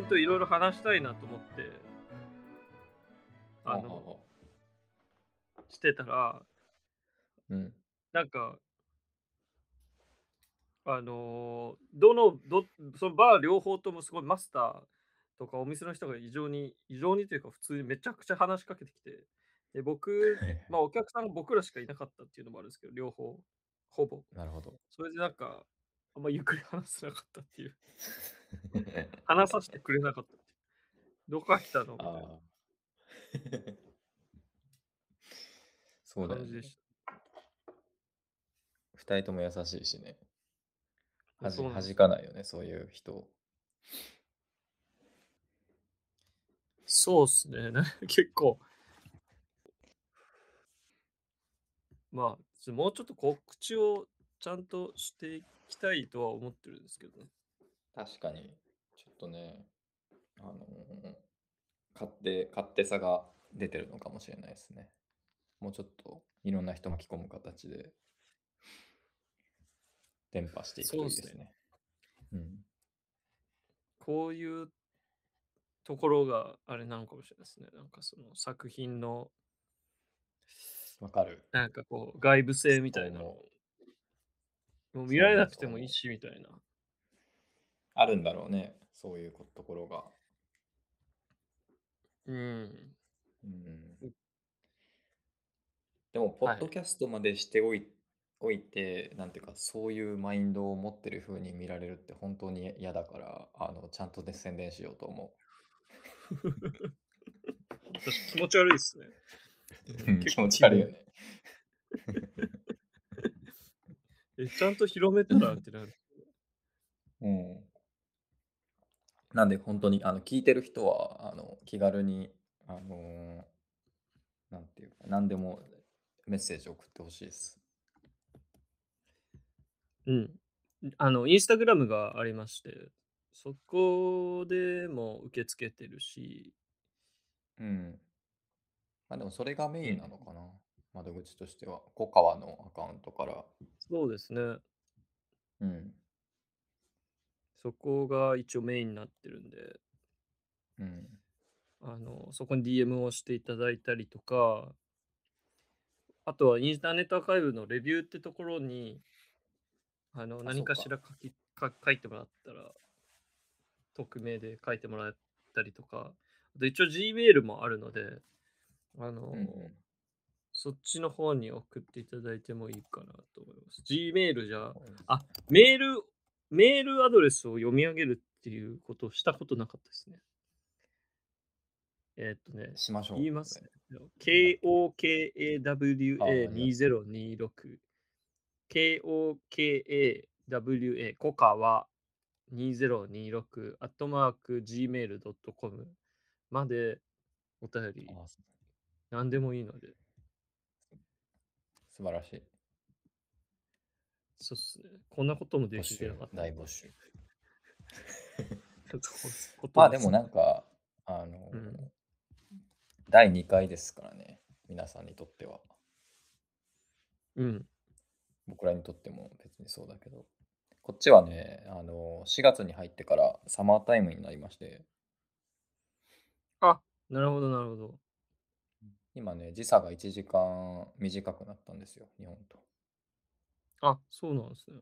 で、入りくんといろいろ話したいなと思って、あはの、はしてたら、うん。なんか、あのーどのど、そのバー両方ともすごいマスターとかお店の人が異常に、異常にというか普通にめちゃくちゃ話しかけてきて、で僕、まあお客さんが僕らしかいなかったっていうのもあるんですけど、両方、ほぼ。なるほど。それでなんか、あんまゆっくり話せなかったっていう、話させてくれなかった。どこから来たの？ああ。そうだよね。二人とも優しいしね。はじかないよね、そういう人。そうっすね。な 結構。まあ、もうちょっと告知をちゃんとしていきたいとは思ってるんですけどね。確かに、ちょっとね、あのー勝手、勝手さが出てるのかもしれないですね。もうちょっといろんな人巻き込む形で伝播していくといいですそうっすね。うん。こういうところがあれなのかもしれないですね。なんかその作品のわかる。なんかこう外部性みたいなのそうもう見られなくてもいいしみたいな。あるんだろうね、そういうこところが。うん。うんでも、ポッドキャストまでしておい,、おいて、なんていうか、そういうマインドを持ってる風に見られるって本当に嫌だから、あのちゃんとで宣伝しようと思私気持ち悪いですね。う。結気構持ち悪いよね。え、ちゃんと広めたらってなる。うん。なんで、本当に、あの、聞いてる人は、あの、気軽に、あのーなんていうか、何でもメッセージ送ってほしいです。うん。あの、インスタグラムがありまして、そこでも受け付けてるし、うん。まあでも、それがメインなのかな。窓口としては。コカワのアカウントから。そうですね。うん。そこが一応メインになってるんで、うん。あの、そこに DM をしていただいたりとか、あとはインターネットアーカイブのレビューってところに、あの、あ何かしら書きか書いてもらったら、匿名で書いてもらったりとか、あと一応 Gmail もあるので、あの、うんうん。そっちの方に送っていただいてもいいかなと思います。Gmail じゃ、あ、メール、メールアドレスを読み上げるっていうことをしたことなかったですね。えーっとね、しましょう。言いますね。あ KOKAWA2026。KOKAWA コカは2026アットマーク Gmail.com までお便りあ何でもいいので、素晴らしい。そうっすね。こんなこともできてなかった。大募集。まあでもなんか、あの、うん第2回ですからね、皆さんにとっては。うん。僕らにとっても別にそうだけど。こっちはね、あの、4月に入ってからサマータイムになりまして、あ、なるほど、なるほど。今ね、時差が1時間短くなったんですよ、日本と。あ、そうなんですね。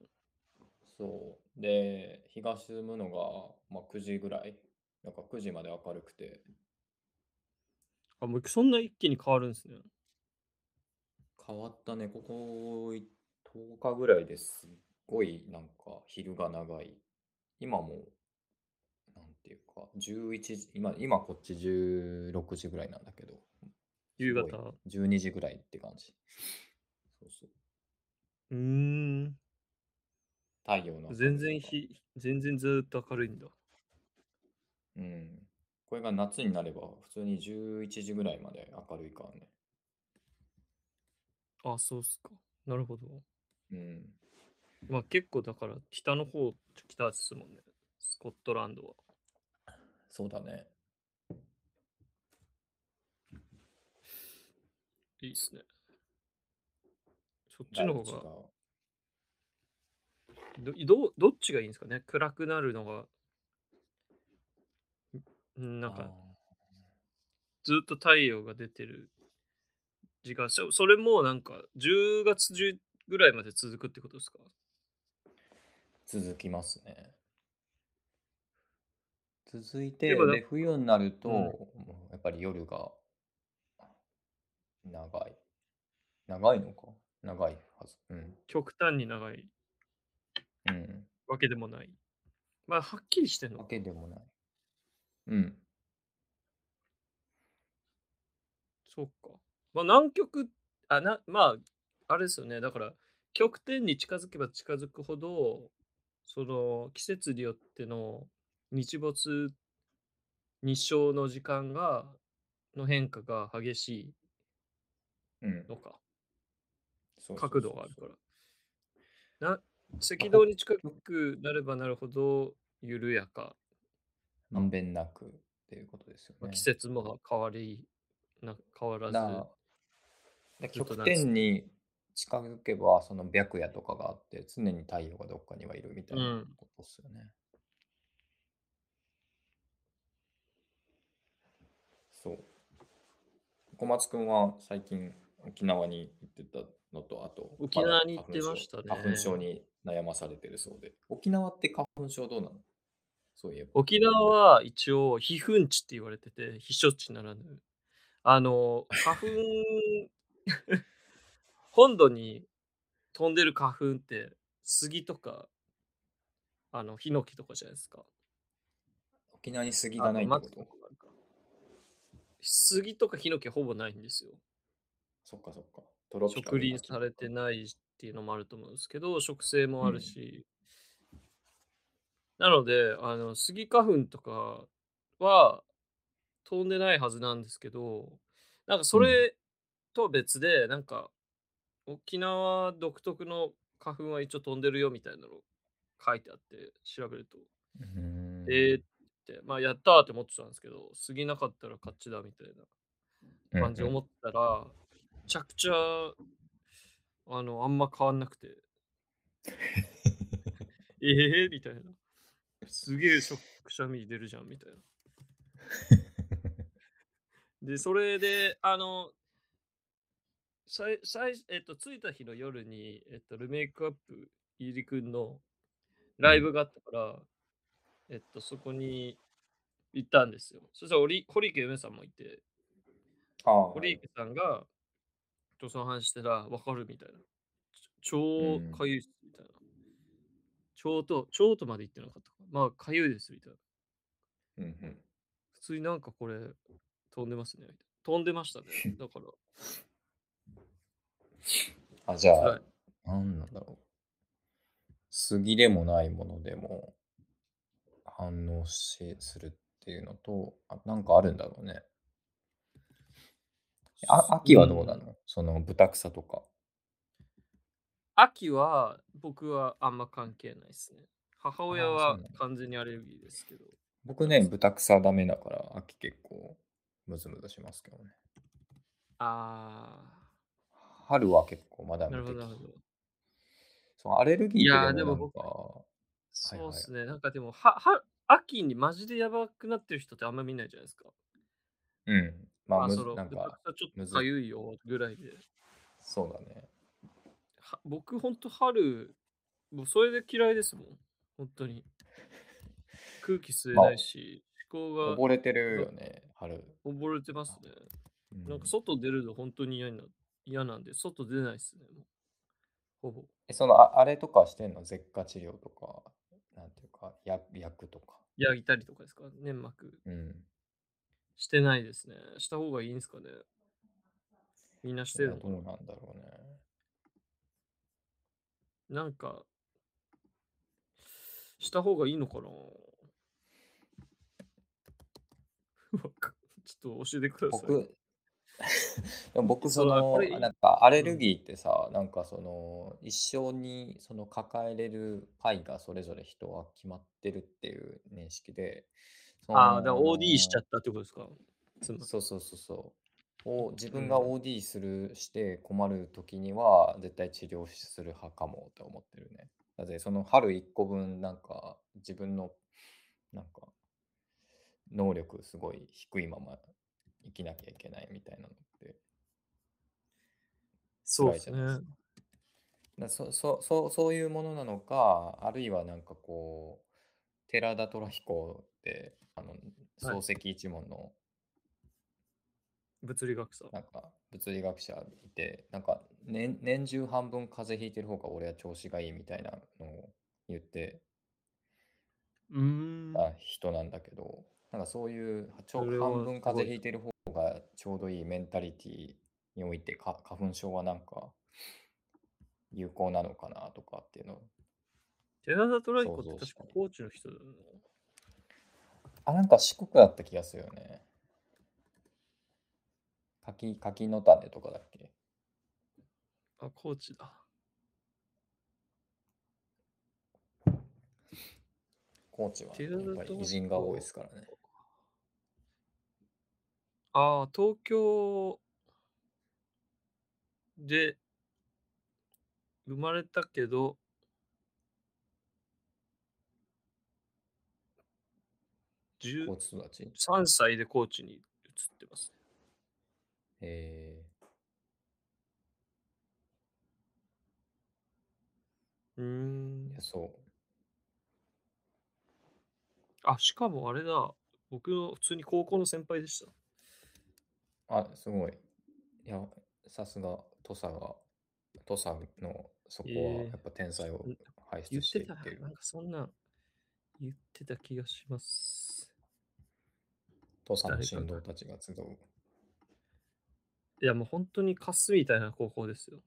そう。で、日が沈むのが、まあ、9時ぐらい。なんか9時まで明るくて、あ、もうそんな一気に変わるんですね。変わったね、ここ10日ぐらいですっごいなんか昼が長い。今も、なんていうか、11時、今、今こっち16時ぐらいなんだけど、夕すごい方。12時ぐらいって感じ。そうそう。うーん。太陽の明全然ひ、全然ずーっと明るいんだ。うん。これが夏になれば普通に11時ぐらいまで明るいからね。あ、そうっすか。なるほど。うん。まあ結構だから北の方、北ですもんね。スコットランドは。そうだね。いいっすね。そっちの方がどどっちがいいんですかね？暗くなるのがうん、なんかあずっと太陽が出てる時間、そそれもなんか10月中ぐらいまで続くってことですか？続きますね。続いて、で冬になると、うん、やっぱり夜が長い。長いのか？長いはず。うん。極端に長いうん。わけでもない。まあ、はっきりしてんのわか。けでもない。うん。そっか。まあ、南極あ、なまあ、あれですよね、だから、極点に近づけば近づくほど、その季節によっての日没、日照の時間がの変化が激しいうん。のか。角度。があるから。なまあ、赤道北に近極くなればなるほど緩やか、まんべんなくっていうことですよまあ、季ね。節も変わりな変わらず極夏。点に近づけば、その白夜とかがあって、常に太陽がどっかにはいるみたいなうん。ことですよね。そう。小松くんは最近沖縄に行ってたのと、あと、沖縄に行ってました花粉症ね。に悩まされてるそうで。沖縄って花粉症どうなの？そういえば。沖縄は一応避粉地って言われてて、避暑地ならぬ。あの、花粉 本土に飛んでる花粉って、杉とか、あの、ヒノキとかじゃないですか。沖縄に杉がないってこと？杉とかヒノキはほぼないんですよ。そっかそっか。トロピカ植ルな林され。てないっていうのもあると思うんですけど、植生もあるうん。し、なので、あの、スギ花粉とかは飛んでないはずなんですけど、なんかそうん。れと別で、なんか沖縄独特の花粉は一応飛んでるよみたいなの書いてあって調べると。えーって、まあやったーって思ってたんですけど、過ぎなかったら勝ちだみたいなうんうん。感じで思ったら、めちゃくちゃ、あの、あんま変わんなくて、ええ？みたいな。すげえしょくしゃみ出るじゃんみたいな。で、それで、あの、さいさいえっと、着いた日の夜に、えっと、ルメイクアップ入りくんのうん。ライブがあったから、えっと、そこに行ったんですよ。そしたら、堀池梅さんもいて。堀池さんが、とその話してたら、分かるみたいな。超うん。かゆいっすみたいな。腸と腸とまで言ってなかったか。まあ、かゆいですみたいな。うんうん。普通になんかこれ、飛んでますね。飛んでましたね。だから、あ、じゃあ、辛い。なんなんだろう。杉でもないものでも反応しするっていうのと、あ、なんかあるんだろうね。あ、う秋はどうなん。のそのブ草とか。秋は、僕はあんま関係ないですね。母親は。完全にアレルギーですけど、僕ね、豚草。ダメだから、秋結構ムズムズしますけどね。あ春は結構マダー、なるほど。なるほど。そう、アレルギーってでいやー、でもなんか、も僕はいはい。そうっすね。なんかでも、はは秋にマジでやばくなってる人ってあんま見ないじゃないですか。うん。まあ、まあ、その、なんか、ちょっとかゆいよぐらいで。そうだね。は僕ほんと春、もうそれで嫌いですもん。本当に。空気吸えまあ、ないし、思考が、溺れてるがよね、春。溺れてますね。なんかうん。外出るの本当に嫌にな嫌なんで、外出ないっすね、ほぼ。え、その、ああれとかしてんの？舌下治療とか、なんていうか、や薬とか。焼いたりとかですか？粘膜。うん。してないですね。した方がいいんすかね。みんなしてるのどうなんだろうね。なんか、した方がいいのかな ちょっと教えてください。僕、僕、その。なんか、アレルうん。ギーってさ、なんか、その、一生に、その、抱えれるパイがそれぞれ人は決まってるっていう認識で、そああ、だから OD しちゃの、ったってことですか？そうそうそうそう。を自分がうん。OD するして困る時には絶対治療する派かもって思ってるね。だってその春1個分なんか自分のなんか能力すごい低いまま生きなきゃいけないみたいなのってそうですね。だそそそそういうものなのか、あるいはなんかこう、寺田虎彦ってあのはい。漱石一門の物理学者。なんか物理学者いて、なんか年年中半分風邪ひいてる方が俺は調子がいいみたいなのを言ってうーん。た人なんだけど、なんかそういう半分。風邪ひいてる方がちょうどいいメンタリティにおいてか花粉症はなんか有効なのかなとかっていうのを寺田トライ想コって確か像したり。高知の人だよあ、なんか四国だった気がするよね。柿、柿の種とかだっけ？な。あ、高知だ。高知は寺やっぱり偉人が多いでコ。すからね。ああ、東京で生まれたけど、高知育ち13歳で高知に移ってます。えうーー、いん。や、そう。あ、しかもあれだ。僕の普通に高校の先輩でした。あ、すごい。いや、さすが、土佐が、土佐のそこはえやっぱ天才を輩出していってる。なんかそんな言ってた気がします。土佐の。神道たちが集う。いや、もう本当にカスみたいな高校ですよ。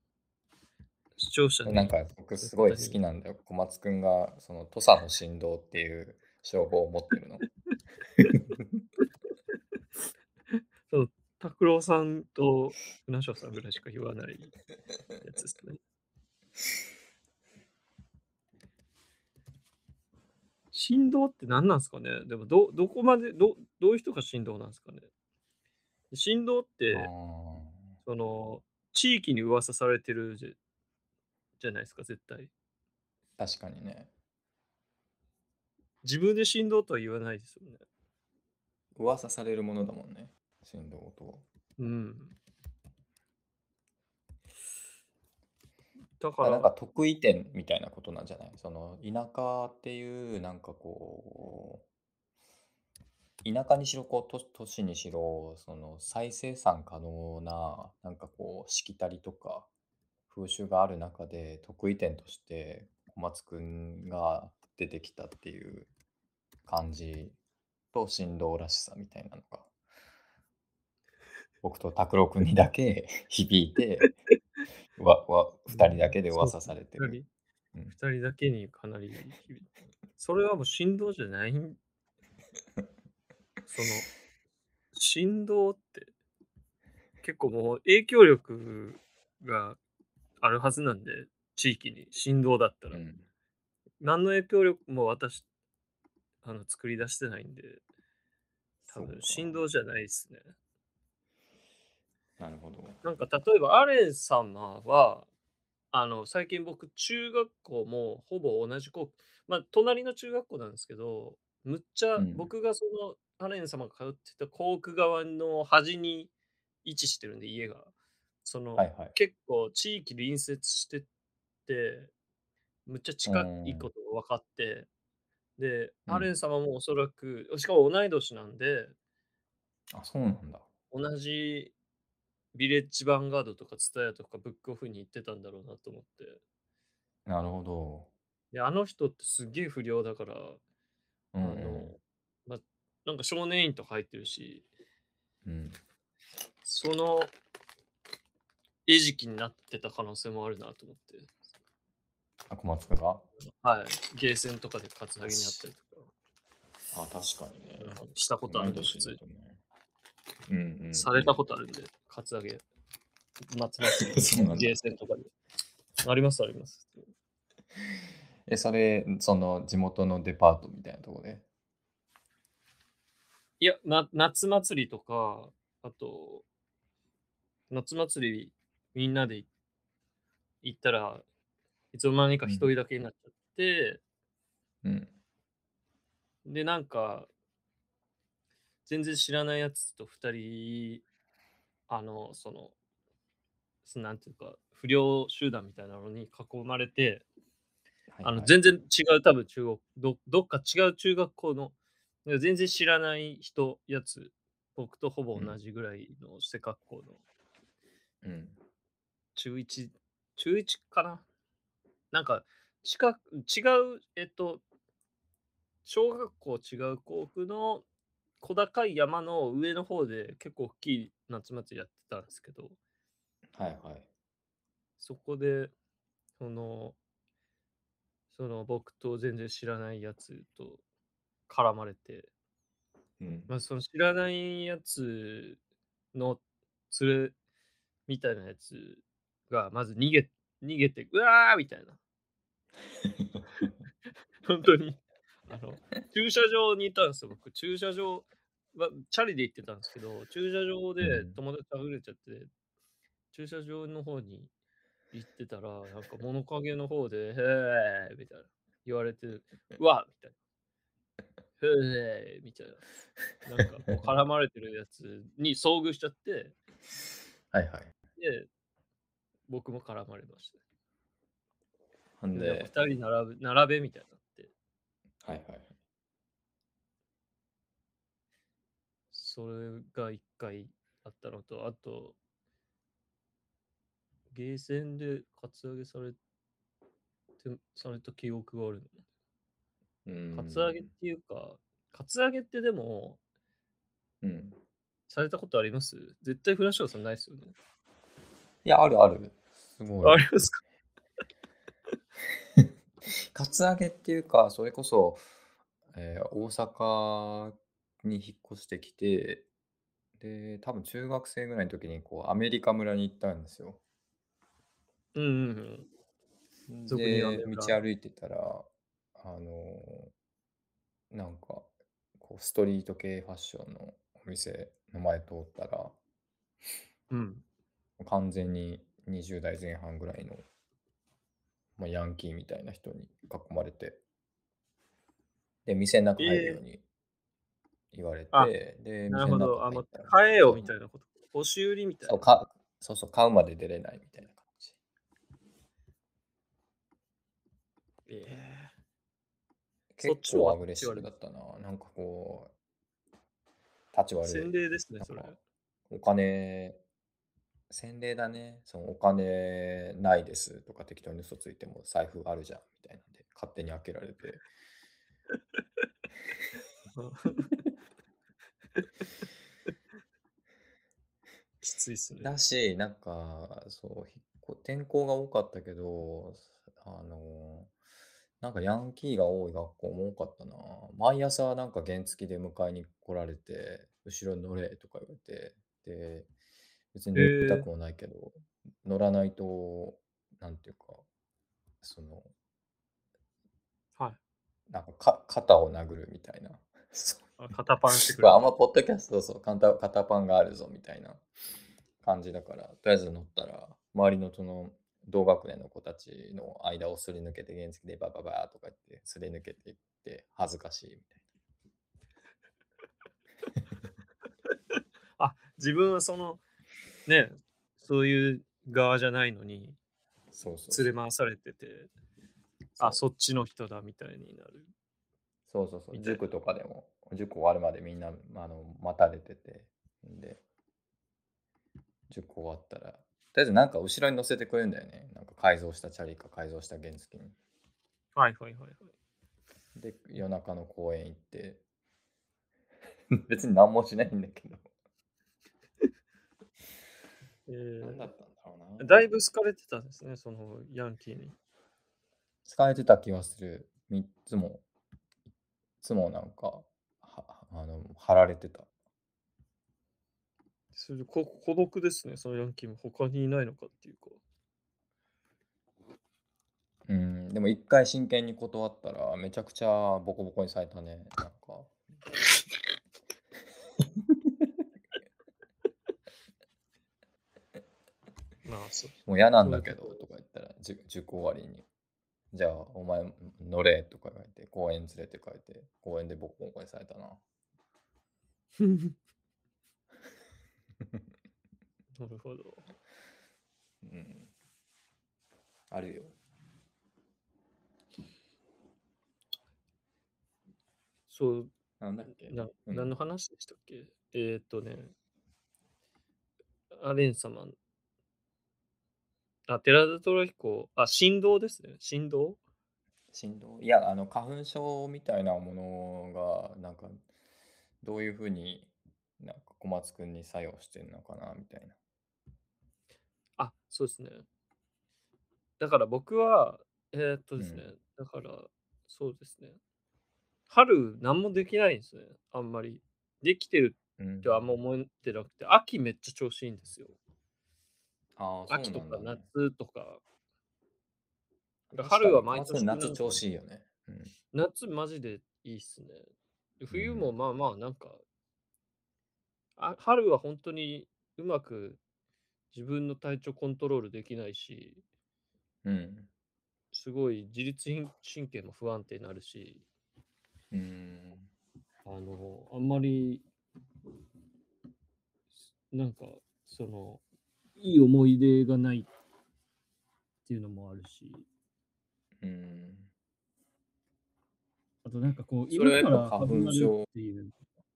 視聴者なんにか僕す絶ごい好。きなんだよ。小松くんがその土佐の神道っていう称号を持ってるの。その拓郎さんと船翔さんぐらいしか言わないやつですね。振動って何なんですかね？でもど、どこまでど、どういう人が振動なんですかね？振動っあて、ーその、地域に噂されてるじゃじゃないですか、絶対。確かにね。自分で振動とは言わないですよね。噂されるものだもんね。神道とは。うん。だかあなんから、得意点みたいなことなんじゃない？その田舎っていうなんかこう田舎にしろこう都都市にしろその再生産可能ななんかこうしきたりとか風習がある中で得意点として小松くんが出てきたっていう感じと振動らしさみたいなのが僕と拓郎くんにだけ 響いてわわう2人だけで噂されて二る。人、うん、二人だけにかなりそれはもう振動じゃない？ん その、振動って結構もう影響力があるはずなんで、地域に振動だったら。うん、何の影響力も私、あの、作り出してないんで、多。分振動じゃないですね。なるほど。なんか例えばアレン様は、あの、最近僕、中学校もほぼ同じ校、まあ、隣の中学校なんですけど、むっちゃ、うん。僕がその、アレン様が通ってた校区側の端に位置してるんで、家が。その、はいはい。結構地域隣接してて、むっちゃう近い。ことが分かって、で、うん。アレン様もおそらく、しかも同い年なんで、あ、そうなんだ。同じビレッジヴァンガードとかツタヤとかブックオフに行ってたんだろうなと思って。なるほど。で、あの人ってすっげえ不良だから、うあんうの、ま、なんか少年院とか入ってるし、ん。うん。その餌食になってた可能性もあるなと思って。あ、小松君が？はい。ゲーセンとかでカツアゲにあったりとか。あ、確かにね。うんしたことあるんで、普通に。うんうん、うん。されたことあるんで、カツアゲ。夏祭り そうなんだゲーセンとかで。あります、あります。え、それ、その地元のデパートみたいなところで？いや、な夏祭りとか、あと、夏祭りみんなで行ったらいつの間にか一人だけになっちゃって、うん。で、なんか、全然知らないやつと2人、あの、その、そなんていうか、不良集団みたいなのに囲まれて、あの全然違う、多分中国ど、どっか違う中学校の、全然知らない人、やつ、僕とほぼ同じぐらいの背格好の、うん。中1、中1かな？なんか、近く違う、えっと、小学校違う校区の小高い山の上の方で結構大きい夏祭りやってたんですけど、はいはい。そこで、その、その僕と全然知らないやつと絡まれて、うん。まあ、その知らないやつの連れみたいなやつがまず逃げ逃げて、うわーみたいな。本当に。あの駐車場にいたんですよ、僕。駐車場はチャリで行ってたんですけど、駐車場でうん友達とあふれちゃって、駐車場の方に行ってたら、なんか物陰の方で、へーみたいな言われて、うわみたいな。へーみたいな。なんか絡まれてるやつに遭遇しちゃって、はいはい。で、僕も絡まれました。ほんで、で、二人並べ並べみたいになって、はいはい。それが一回あったのと、あと、ゲーセンでカツアゲされて、された記憶があるうんの。カツアゲっていうか、カツアゲってでも、うん。されたことあります？絶対フラッシュさんないですよね。いや、あるある。すごい。ありますか？カツアゲっていうか、それこそ、えー大阪に引っ越してきて、で、多分中学生ぐらいの時にこうアメリカ村に行ったんですよ。うんうんうん。俗に言うアメで、村道歩いてたら、あのーなんか、こうストリート系ファッションのお店の前通ったら、うん。完全に20代前半ぐらいの、まあ、ヤンキーみたいな人に囲まれて、で、店の中入るように言われて、あで、なるほど。あ、店の買えよみたいなこと。押し売りみたいな。そうかそうそう、買うまで出れないみたいな感じ。ええ結そっちの方が構アグレッシブだったな。なんかこう、立ち悪い。洗礼ですね、それお金、洗礼だね。そのお金ないですとか適当に嘘ついても財布あるじゃんみたいなんで勝手に開けられて。きついっすね。だし、なんか、そう、引っ越転校が多かったけど、あの、なんかヤンキーが多い学校も多かったな。毎朝なんか原付で迎えに来られて、後ろに乗れとか言われて、で、別に乗りたくもないけど、乗らないと、なんていうか、その、はい。なんかか肩を殴るみたいな。そ肩パンしてくる。あんまポッドキャストそう肩肩パンがあるぞみたいな感じだから、とりあえず乗ったら、周りのその同学年の子たちの間をすり抜けて、原付でバババーとか言って、すり抜けていって、恥ずかしいみたい あ、自分はその、ね、そういう側じゃないのに、な。そうそう連れ回されてて、あ、そっちの人だみたいになる。そうそうそう。塾とかでも、塾終わるまでみんなあの待たれてて、んで、塾終わったら、とりあえずなんか後ろに乗せてくれるんだよね。なんか改造したチャリか改造した原付に。はいはいはいはい。で、夜中の公園行って、別に何もしないんだけど。え何だったんだろうー、な。だいぶ好かれてたんですね、そのヤンキーに。使えてた気がする。3つも、いつもなんか、はあの、貼られてた。それこ孤独ですね、そのヤンキーも他にいないのかっていうか。うん、でも一回真剣に断ったら、めちゃくちゃボコボコにされたね。なんか。まあそう。もう嫌なんだけどとか言ったら、じ塾終わりに。じゃあ、お前乗れとか言われて、公園連れて帰って、公園でボコボコにされたな。なるほど。うん。あるよ。そう、なんだっけ？なうん何の話でしたっけ？えーっとね、アレン様。あ、寺田虎彦、あ、振動ですね。振動振動いや、あの、花粉症みたいなものが、なんか、どういうふうに、なんか小松くんに作用してるのかな、みたいな。あ、そうですね。だから僕は、えーっとですね、うだから、そうですね。春、何もできないんですね。あんまり。できてるうんってあんま思ってなくて、秋めっちゃ調子いいんですよ。ああ、そう秋とか。夏とか。春は毎年夏調子いいよね。うん。夏マジでいいっすね。で冬もまあまあなんか、あ春は本当にうまく自分の体調コントロールできないし、うん。すごい自律神神経も不安定になるし、うん。あの、あんまり、なんか、その、いい思い出がないっていうのもあるし、うん。あとなんかこう、それは花粉症っていう、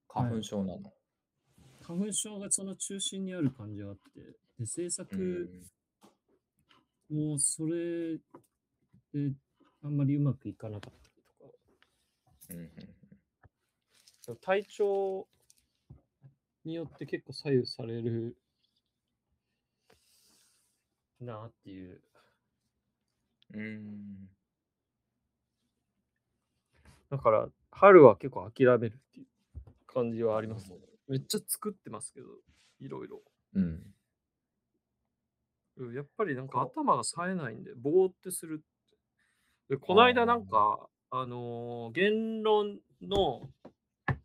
花粉症なの。花粉症がその中心にある感じがあって、で、制うん作もそれであんまりうまくいかなかったりとか、うん体調によって結構左右されるなっていう。うん。うん。だから、春は結構諦めるっていう感じはありますね。めっちゃ作ってますけど、いろいろ。うん。うんやっぱりなんか頭が冴えないんで、ぼーってする。で、この間なんか、あのー言論の、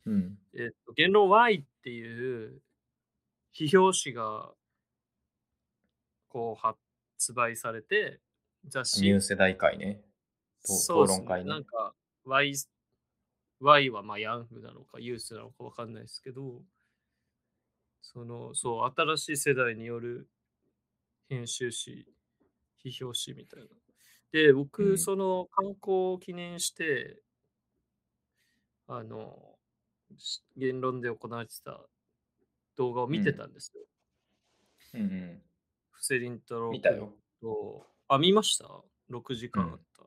うん。えっと、言論 Y っていう批評誌が、こう発売されて、雑誌。ニュー世代会ね。とそうっす討論会ねなんか Y、Y はまあヤングなのかユースなのかわかんないですけど、その、そう、新しい世代による編集誌、批評誌みたいな。で、僕、うんその観光を記念して、あの、し言論で行われてた動画を見てたんですよ。うんうん。フセリン太郎見たよ。と、あ、見ました ?6 時間あった。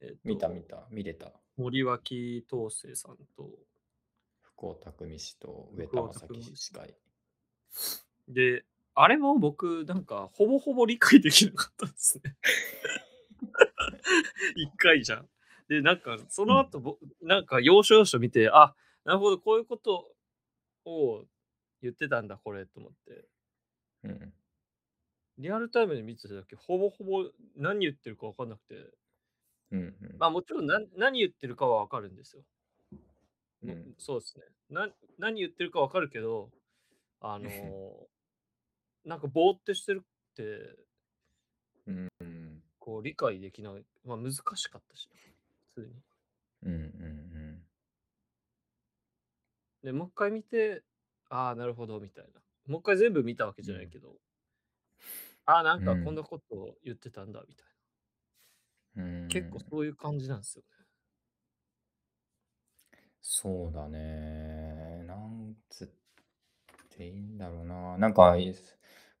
えっと見た見た。見れた。森脇東生さんと、福尾匠氏と上福田正樹司会。で、あれも僕、なんか、ほぼほぼ理解できなかったですね。一回じゃん。で、なんか、その後、ぼなんか、要所要所見て、あ、なるほど、こういうことを言ってたんだ、これ、と思って。うん。リアルタイムで見てた時、ほぼほぼ何言ってるか分かんなくて、うんうん。まあもちろん何何言ってるかは分かるんですよ。もうんそうですねな。何言ってるか分かるけど、あの ーなんかぼーってしてるって、うんうんこう理解できない。まあ難しかったし、普通に。うんうんで、もう一回見て、ああ、なるほど、みたいな。もう一回全部見たわけじゃないけど、ああ、なんかうんこんなことを言ってたんだ、みたいうんうん。な。結構そういう感じなんですよね。そうだね。なんつっていいんだろうな。なんか、い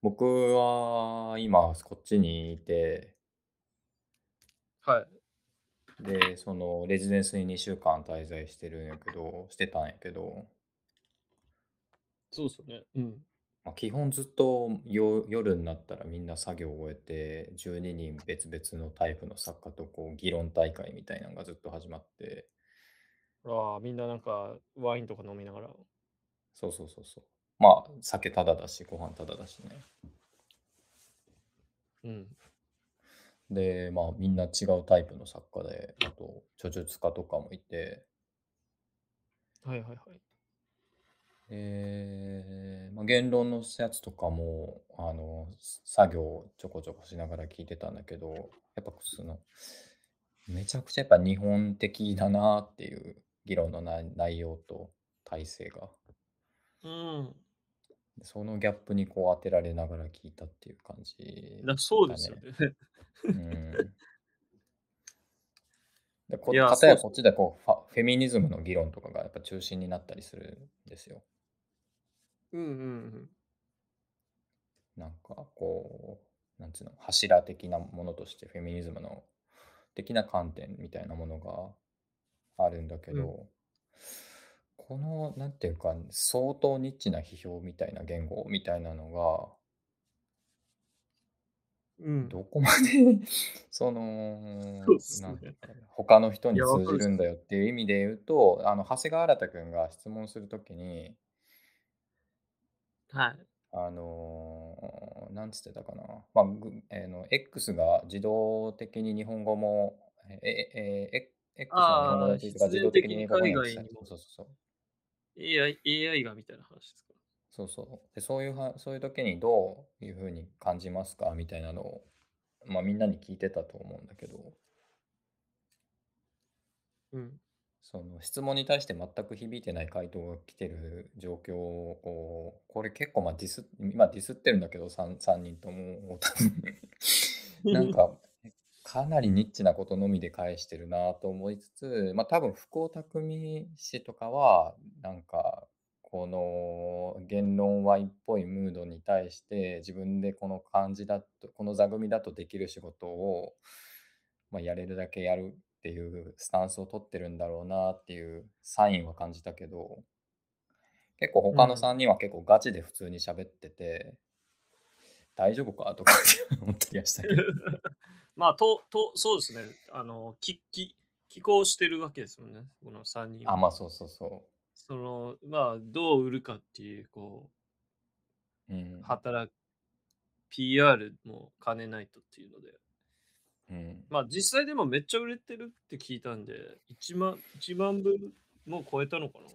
僕は今こっちにいて、はい。で、そのレジデンスに2週間滞在してるんやけど、してたんやけど、そうですよね。うん。まあ、基本ずっとよ夜になったらみんな作業を終えて、12人別々のタイプの作家とこう議論大会みたいなのがずっと始まって、ああ、みんななんかワインとか飲みながら。そうそうそうそう。まあ、酒ただだし、ご飯ただだしね。うん。で、まあ、みんな違うタイプの作家で、あと、著述家とかもいて、はいはいはい。で、まあ、言論のやつとかも、あの、作業ちょこちょこしながら聞いてたんだけど、やっぱその、めちゃくちゃやっぱ日本的だなっていう議論の内容と体制が。うん。そのギャップにこう当てられながら聞いたっていう感じだ、そうですよね。うん。でここっちでこうフェミニズムの議論とかがやっぱ中心になったりするんですよ。うんうんうん。なんかこう、なんつうの、柱的なものとしてフェミニズムの的な観点みたいなものがあるんだけど、うん、この、なんていうか、相当ニッチな批評みたいな言語みたいなのが、うん、どこまで その、そね、他の人に通じるんだよっていう意味で言うと、あの長谷川新君が質問するときに、はい。あのー、なんつってたかな。まあ、えー、の X が自動的に日本語も、え、え、え、X の日本語が自動的に日本語にそうそうそう。AI, AI がみたいな話ですか？そうそう。でそういうは、そういう時にどういうふうに感じますか？みたいなのを、まあみんなに聞いてたと思うんだけど、うん。その質問に対して全く響いてない回答が来てる状況を、これ結構まあディス、今ディスってるんだけど、3, 3人とも、なんか、かなりニッチなことのみで返してるなと思いつつ、まあ多分福尾匠氏とかは、なんか、この言論ワイっぽいムードに対して自分でこの感じだとこの座組だとできる仕事を、まあ、やれるだけやるっていうスタンスを取ってるんだろうなっていうサインは感じたけど結構他の3人は結構ガチで普通に喋ってて、うん、大丈夫か？とか思った気がしたけど。まあととそうですね。あのきき寄稿してるわけですもんね。この3人は。あまあそうそうそう。その、まあ、どう売るかっていう、こう、うん、働く、PR も兼ねないとっていうので。うん、まあ、実際でもめっちゃ売れてるって聞いたんで、1万、1万部もう超えたのかな？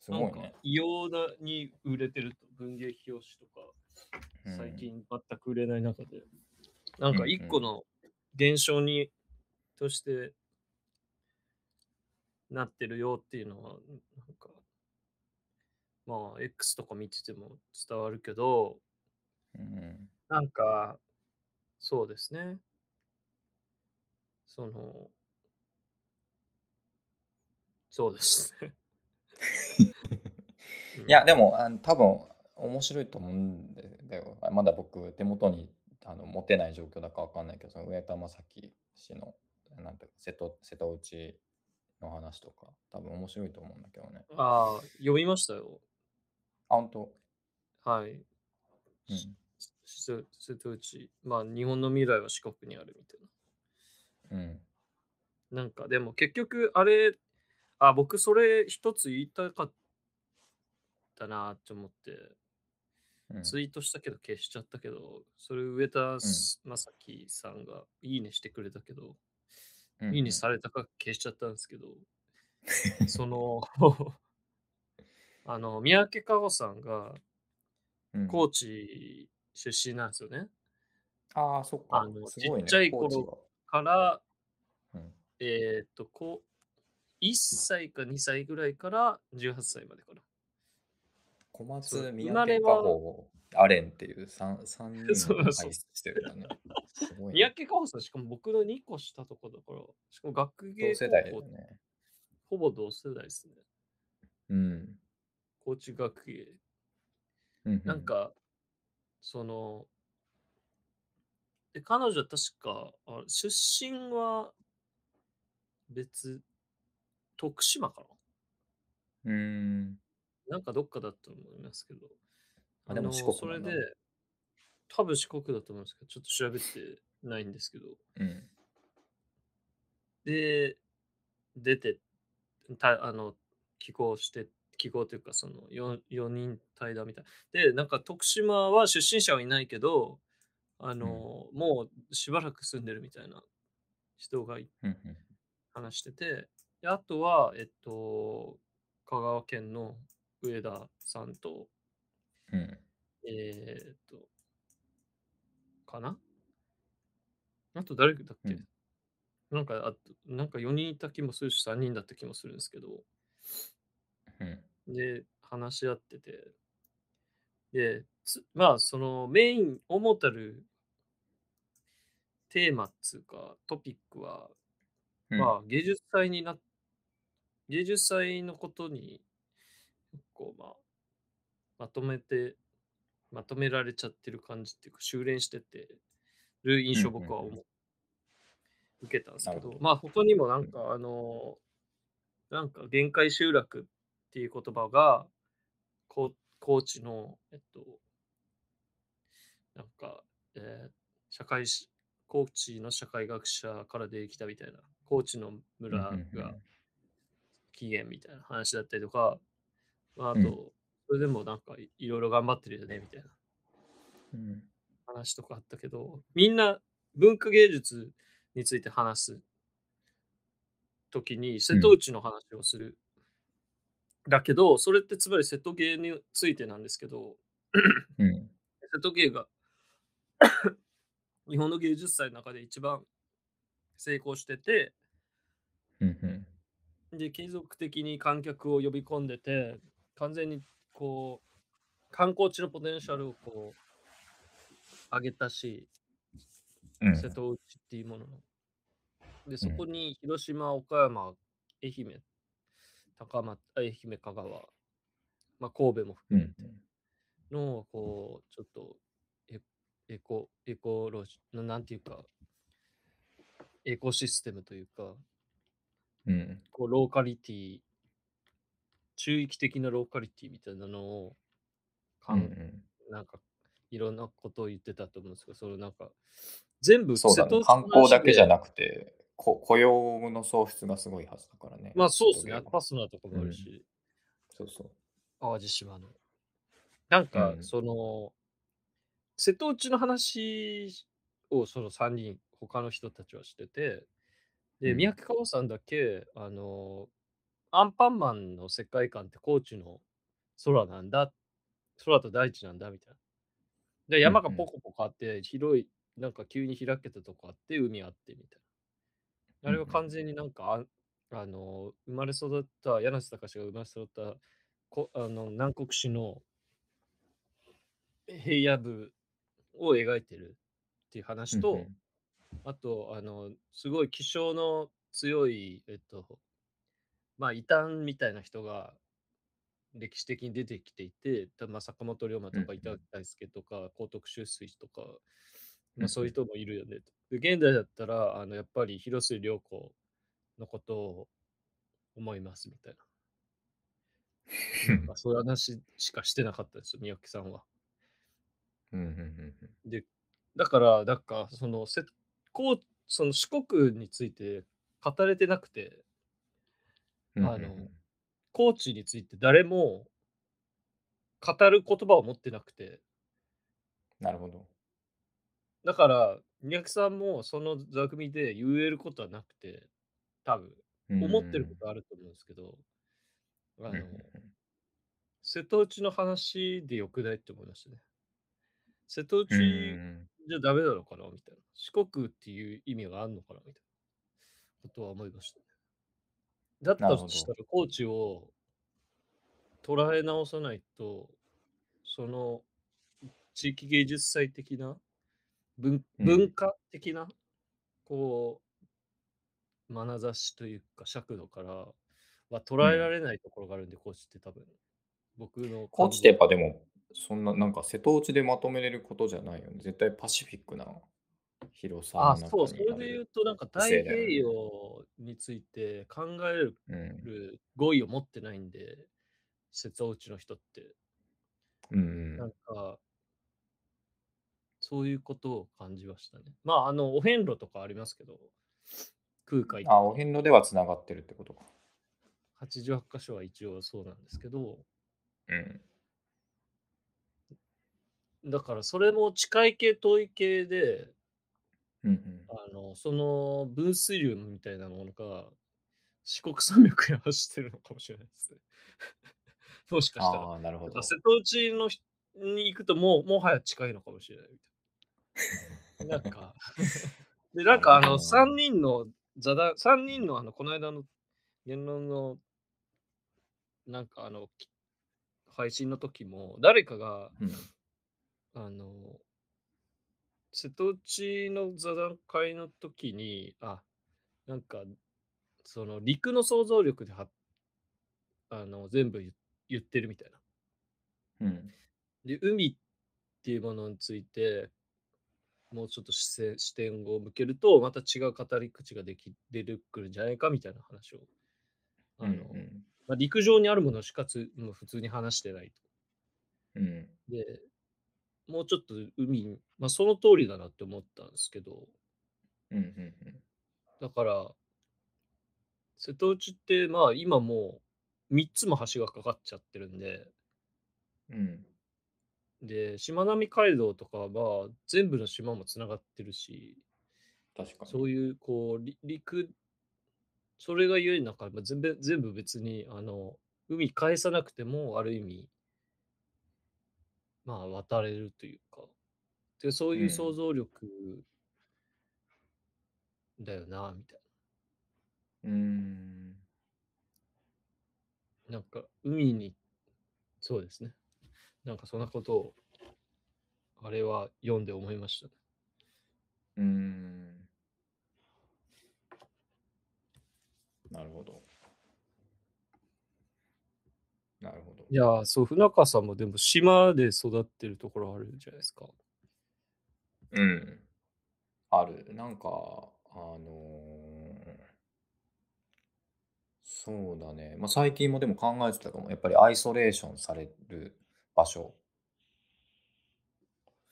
すごいね。異様なに売れてると、文芸表紙とか、最近全く売れない中で、うん、なん。か一個の現象に、としてなってるよっていうのは、なんか、まあ、X とか見てても伝わるけど、うん、なんか、そうですね。その、そうですね。いや、でも、あの多分面白いと思うんだよ。まだ僕、手元にあの持てない状況だかわかんないけど、その上田正樹氏のなんて瀬戸瀬戸内の話とか、多分面白いと思うんだけどね。ああ、読みましたよ。あ、本当？はい。うん。瀬戸内、まあ、日本の未来は四国にあるみたいな。うん。なんか、でも結局、あれ、あ、僕それ一つ言いたかったなって思って、うん、ツイートしたけど消しちゃったけど、それ上田正樹さんがいいねしてくれたけど、うんいいねされたか消しちゃったんですけど、その あの、三宅佳穂さんが、高知出身なんですよね。ああ、そっか。あの、ね、ちっちゃい頃から、うん、えっと、こう、1歳か2歳ぐらいから18歳までかな。小松宮家佳穂アレンっていう 3, 3人が輩してるよね。三宅佳穂さん、しかも僕の2個下とかだから、しかも学芸同世代だよね。ほぼ同世代ですね。うん。高知学芸。うん、なんか、その、で彼女は確か、あ出身は別、徳島かな？うん。なんかどっかだと思いますけど。あでも四国それで、多分四国だと思うんですけど、ちょっと調べてないんですけど。うん、で、出て、たあの、寄稿して、寄稿というか、その 4, 4人対談みたいで、なんか徳島は出身者はいないけど、あの、うん、もうしばらく住んでるみたいな人が話してて、であとは、えっと、香川県の上田さんと、うん。えーっと、かな？あと誰だっけ、うん。なんか、あと、なんか4人いた気もするし、3人だった気もするんですけど、うん。で、話し合ってて、で、つまあ、そのメイン、主たるテーマっつうか、トピックは、うん。まあ、芸術祭にな、芸術祭のことに、こう、まあ、まとめて、まとめられちゃってる感じっていうか、修練しててる印象を僕は思う。受けたんですけど、ど。まあ、他にもなんか、あの、なんか、限界集落っていう言葉が、こう高知の、えっと、なんか、えー社会し、高知の社会学者から出てきたみたいな、高知の村うんが起源みたいな話だったりとか、まあ、あうんと、それでもなんかいいろいろ頑張ってるよねみたいなうん。話とかあったけど、みんな文化芸術について話すときに瀬戸内の話をする。だけど、それってつまり瀬戸芸についてなんですけど、うん。瀬戸芸が 日本の芸術祭の中で一番成功してて、うん。で、継続的に観客を呼び込んでて、完全にこう、観光地のポテンシャルをこう、上げたし、うん。瀬戸内っていうものの。で、そこに広島、岡山、愛媛、高松、愛媛、香川、まあ、神戸も含めての、こう、ちょっとエ、エコ、エコロジ、ななんていうか、エコシステムというか、うん。こう、ローカリティ、中域的なローカリティみたいなのを、かんなんか、いろんなことを言ってたと思うんですけど、それなんか、全部そうだね。観光だけじゃくなくて、こ雇用の創出がすごいはずだからね。まあそうですね。パスナーとかもあるし、そうそう。淡路島の。なんか、うんその、瀬戸内の話をその3人、他の人たちはしてて、で、うん宮城川さんだけ、あの、アンパンマンの世界観って高知の空なんだ、空と大地なんだみたいな。で、山がポコポコあって、広い、なんか急に開けたとこあって、海あってみたいな。あれは完全になんか、ああの、生まれ育った、柳瀬隆が生まれ育ったこあの南国市の平野部を描いてるっていう話と、うんあと、あの、すごい気性の強い、えっと、まあ、異端みたいな人が歴史的に出てきていて、たまあ、坂本龍馬とか板垣大輔とか、高徳修水とか、うんまあ、そういう人もいるよねと。で、現代だったら、あのやっぱり広末涼子のことを思いますみたいな。なそういう話しかしてなかったですよ、宮城さんは。うんうんうんうん。で、だから、なんか、その、せこう、その四国について語れてなくて、うんあの高知について誰も語る言葉を持ってなくて、なるほど。だから、宮城さんもその座組で言えることはなくて、多分、思ってることあると思うんですけど、あのうんうん、瀬戸内の話でよくないって思いましたね。瀬戸内うんうんじゃダメなのかな？みたいな。四国っていう意味があるのかな？みたいなことは思いましたね。だったとしたら、高知を捉え直さないと、その地域芸術祭的な文うん。文化的な、こう、眼差しというか尺度からは捉えられないところがあるんで、高知って多分。僕の高知ってやっぱでも、そんな、なんか瀬戸内でまとめれることじゃないよね。絶対パシフィックな広さあ、そう、そにあれで言うる。と、なんか太平性だよね洋について考えるうん。語彙を持ってないんで、瀬戸内の人って。うんなんか、そういうことを感じましたね。まあ、あの、お遍路とかありますけど、空海とあ、おか、遍路ではつながってるってことか。88箇所は一応そうなんですけど、うん。だからそれも近い系遠い系で、うんうん。あの、その分水流みたいなものが四国山脈に 走ってるのかもしれないですね。もしかしたら。なるほど。瀬戸内のひに行くともう、もはや近いのかもしれないみたいな。なんか、で、なんかあの、なるほど3人の座談、3人のあの、この間の言論の、なんかあの、き配信の時も、誰かが、うん。あの、瀬戸内の座談会の時に、あ、なんか、その陸の想像力ではあの全部言言ってるみたいな。うん。で、海っていうものについて、もうちょっと視線視点を向けると、また違う語り口ができ出てくるんじゃないかみたいな話を。あうんのまあ、陸上にあるものしかつもう普通に話してないと。うん。うん。で、もうちょっと海に、まあ、その通りだなって思ったんですけど、うん。うん。だから、瀬戸内って、まあ今もう3つも橋がかかっちゃってるんで、うん。で、しまなみ海道とかは、まあ、全部の島もつながってるし、確かに。そういう、こう、り陸、それがゆえになんか、まあ、全部全部別に、あの、海返さなくても、ある意味、まあ、渡れるというか、でそういう想像力だよな、みたいうーん。な。なんか、海に、そうですね。なんか、そんなことを、あれは読んで思いましたね。うーん。なるほど。なるほど。いやー、そう、船川さんもでも島で育ってるところあるじゃないですか。うん。ある。なんか、あのーそうだね。まあ、最近もでも考えてたかも。やっぱりアイソレーションされる場所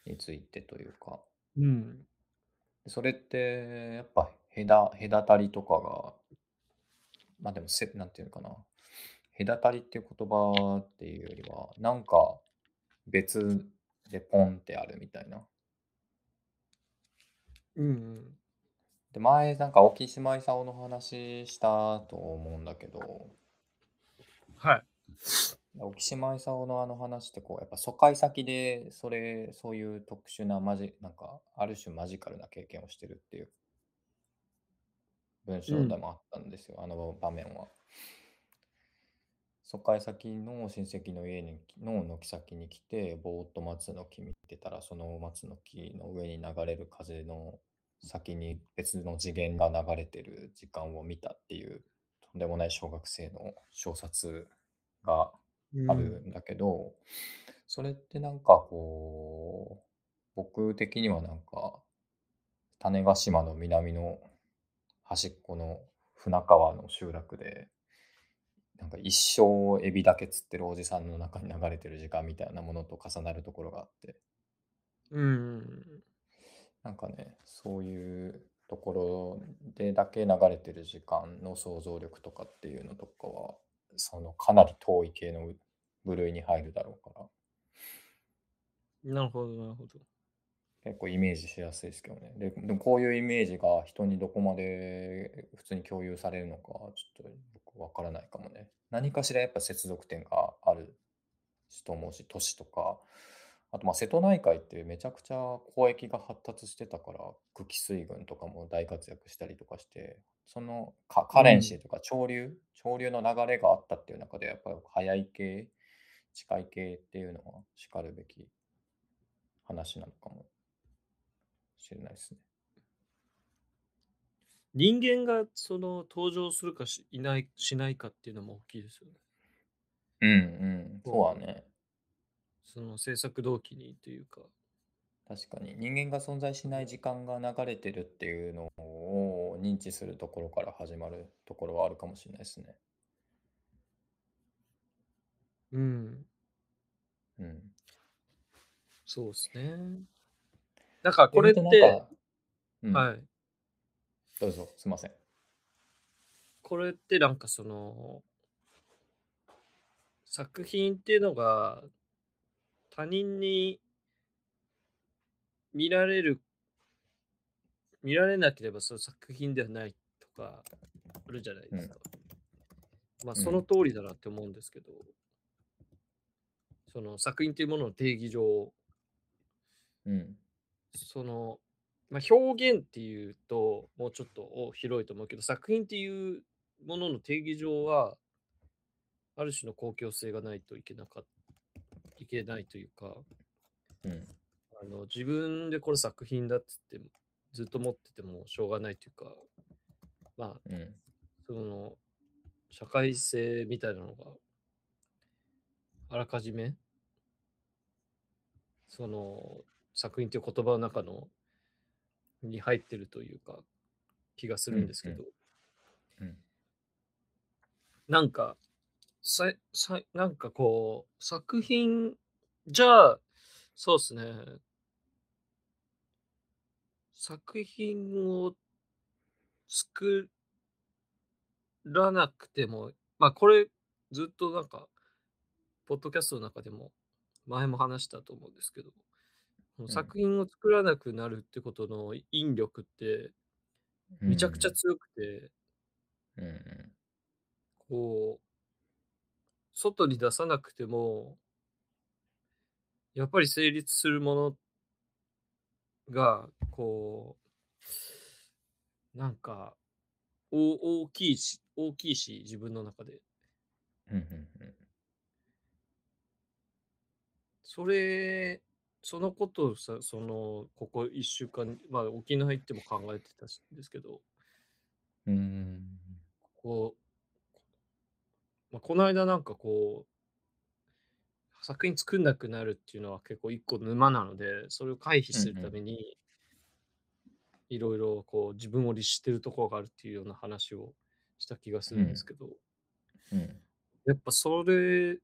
についてというか。うん。それって、やっぱ隔隔たりとかが、まあでもせ、なんていうのかな。隔たりっていう言葉っていうよりは、なんか別でポンってあるみたいな。うん。で、前、なんか沖島勲の話したと思うんだけど、はい。沖島勲のあの話ってこう、やっぱ疎開先で、それ、そういう特殊なマジ、なんか、ある種マジカルな経験をしてるっていう文章でもあったんですよ、あの場面は。疎開先の親戚の家にの軒先に来て、ぼーっと松の木見てたら、その松の木の上に流れる風の先に別の次元が流れてる時間を見たっていう、とんでもない小学生の小説があるんだけど、それってなんかこう、僕的にはなんか、種子島の南の端っこの船川の集落で、なんか一生エビだけ釣ってるおじさんの中に流れてる時間みたいなものと重なるところがあって、うん。なんかね、そういうところでだけ流れてる時間の想像力とかっていうのとかは、そのかなり遠い系の部類に入るだろうから、なるほど、なるほど。結構イメージしやすいですけどね。で、でもこういうイメージが人にどこまで普通に共有されるのか、ちょっとよくわからないかもね。何かしらやっぱ接続点があると思うし、都市とか、あとまあ瀬戸内海ってめちゃくちゃ交易が発達してたから、久喜水軍とかも大活躍したりとかして、そのかカレンシーとか潮流、潮流の流れがあったっていう中で、やっぱり早い系、近い系っていうのはしかるべき話なのかもしれないですね。人間がその登場するかしいないしないかっていうのも大きいですよね。うんうん、そうだね。その制作動機にというか。確かに人間が存在しない時間が流れてるっていうのを認知するところから始まるところはあるかもしれないですね。うん。うん。そうですね。だからこれって、うんかうん、はい。どうぞ、すいません。これってなんかその、作品っていうのが他人に見られる、見られなければその作品ではないとかあるじゃないですか。まあうんその通りだなって思うんですけど、その作品というものの定義上、うん。その、まあ、表現っていうと、もうちょっとお広いと思うけど、作品っていうものの定義上は、ある種の公共性がないといけなかいけないというか、うん。あの自分でこれ作品だっつってずっと持っててもしょうがないというか、まあ、うん。その社会性みたいなのがあらかじめその作品という言葉の中のに入ってるというか気がするんですけど、うん。なんかささなんかこう作品じゃあそうですね。作品を作らなくてもまあこれずっとなんかポッドキャストの中でも前も話したと思うんですけど、ん作品を作らなくなるってことの引力ってめちゃくちゃ強くて、うん。うん。こう、外に出さなくても、やっぱり成立するものが、こう、なんか、お大きいし、大きいし、自分の中で。うん。うん。それ、そのことをさ、その、ここ1週間、まあ、沖縄行っても考えてたんですけど、うん。こう、まあ、この間なんかこう、作品作んなくなるっていうのは結構一個沼なので、それを回避するために、いろいろこう自分を律してるところがあるっていうような話をした気がするんですけど、うん。やっぱそれ、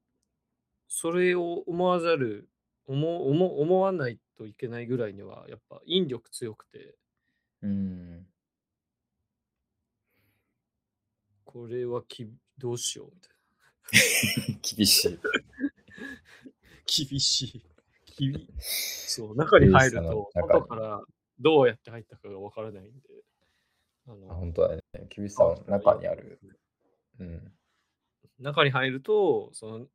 それを思わざる、思思思わないといけないぐらいには、やっぱ引力強くて、うん。これはきどうしようみたいな。厳しい。厳しい。厳そう、中に入ると、外からどうやって入ったかがわからないんで。ああの本当だね。厳しさの中にある。うん。中に入ると、その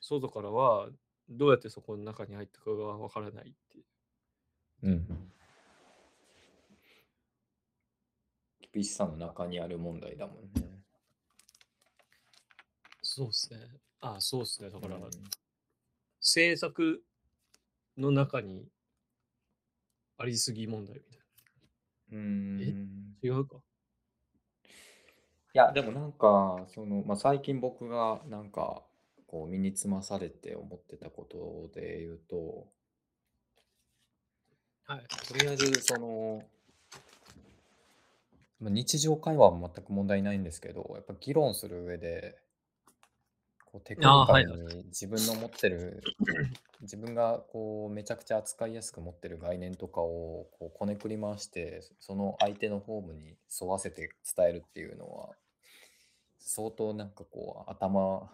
そ外からはどうやってそこの中に入ったかがわからないっていう。うん。厳しさの中にある問題だもんね。そうですね。あそうですね。だから、うん制作の中にありすぎ問題みたいうん。な。違うか。いや、でもなんか、その、まあ、最近僕がなんか、こう、身につまされて思ってたことで言うと、はい。とりあえず、その、まあ日常会話は全く問題ないんですけど、やっぱ議論する上で、こうテクニカルに自分の持ってる、自分がこうめちゃくちゃ扱いやすく持ってる概念とかをこうこねくり回して、その相手のフォームに沿わせて伝えるっていうのは、相当なんかこう頭、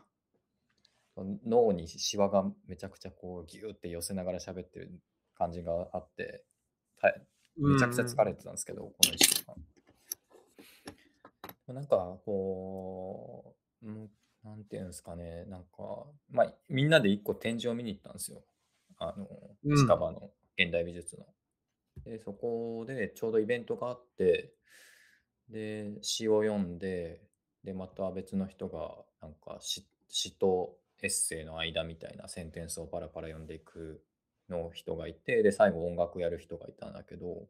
脳にシワがめちゃくちゃこうギューって寄せながら喋ってる感じがあって、ためちゃくちゃ疲れてたんですけど、この1週間。なんかこう、うん、なんていうんですかね、なんか、まあ、みんなで一個展示を見に行ったんですよ。あの、うん近場の現代美術の。で、そこでちょうどイベントがあって、で、詩を読んで、で、また別の人が、なんか詩、詩とエッセイの間みたいなセンテンスをパラパラ読んでいくの人がいて、で、最後音楽やる人がいたんだけど、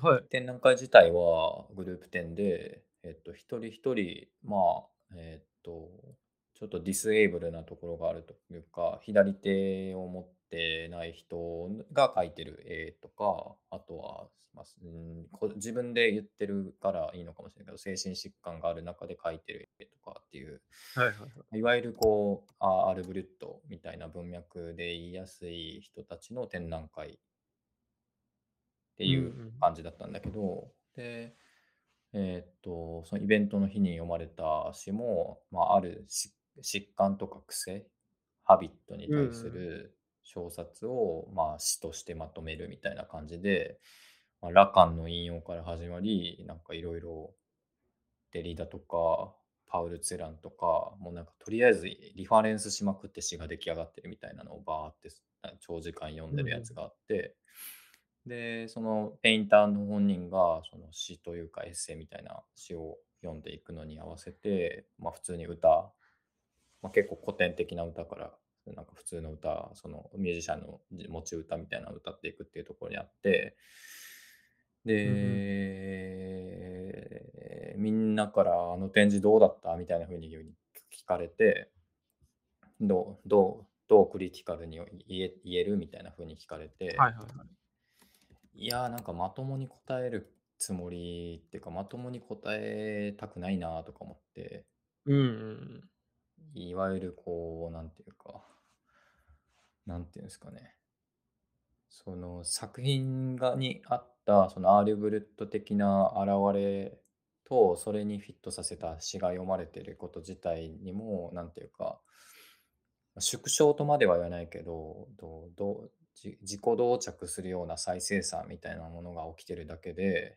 はい。展覧会自体はグループ展で、えっと、一人一人、まあ、えっと、ちょっとディスエイブルなところがあるというか、左手を持ってない人が描いてる絵とか、あとは、まあうんこ自分で言ってるからいいのかもしれないけど、精神疾患がある中で描いてる絵とかっていう、はいはいはい。いわゆるこう、あアルブリュットみたいな文脈で言いやすい人たちの展覧会っていんううん感じだったんだけど、で、えーっと、そのイベントの日に読まれた詩も、まあ、ある疾疾患とか癖、ハビットに対する小冊を、まあ、詩としてまとめるみたいな感じで、まあ、ラカンの引用から始まり、なんかいろいろデリダとか、パウル・ツェランとか、もうなんかとりあえずリファレンスしまくって詩が出来上がってるみたいなのをバーって長時間読んでるやつがあって、で、そのペインターの本人がその詩というかエッセイみたいな詩を読んでいくのに合わせて、まあ、普通に歌、まあ、結構古典的な歌からなんか普通の歌そのミュージシャンの持ち歌みたいなのを歌っていくっていうところにあってで、うん、みんなからあの展示どうだったみたいな風に聞かれてどうどうどうクリティカルに言え言えるみたいな風に聞かれて、はいはいはい、いやなんかまともに答えるつもりっていうかまともに答えたくないなとか思って、うんうん、いわゆるこうなんていうかなんていうんですかね、その作品がにあったそのアーリュブルット的な現れとそれにフィットさせた詩が読まれてること自体にもなんていうか縮小とまでは言わないけどどど自己同着するような再生産みたいなものが起きてるだけで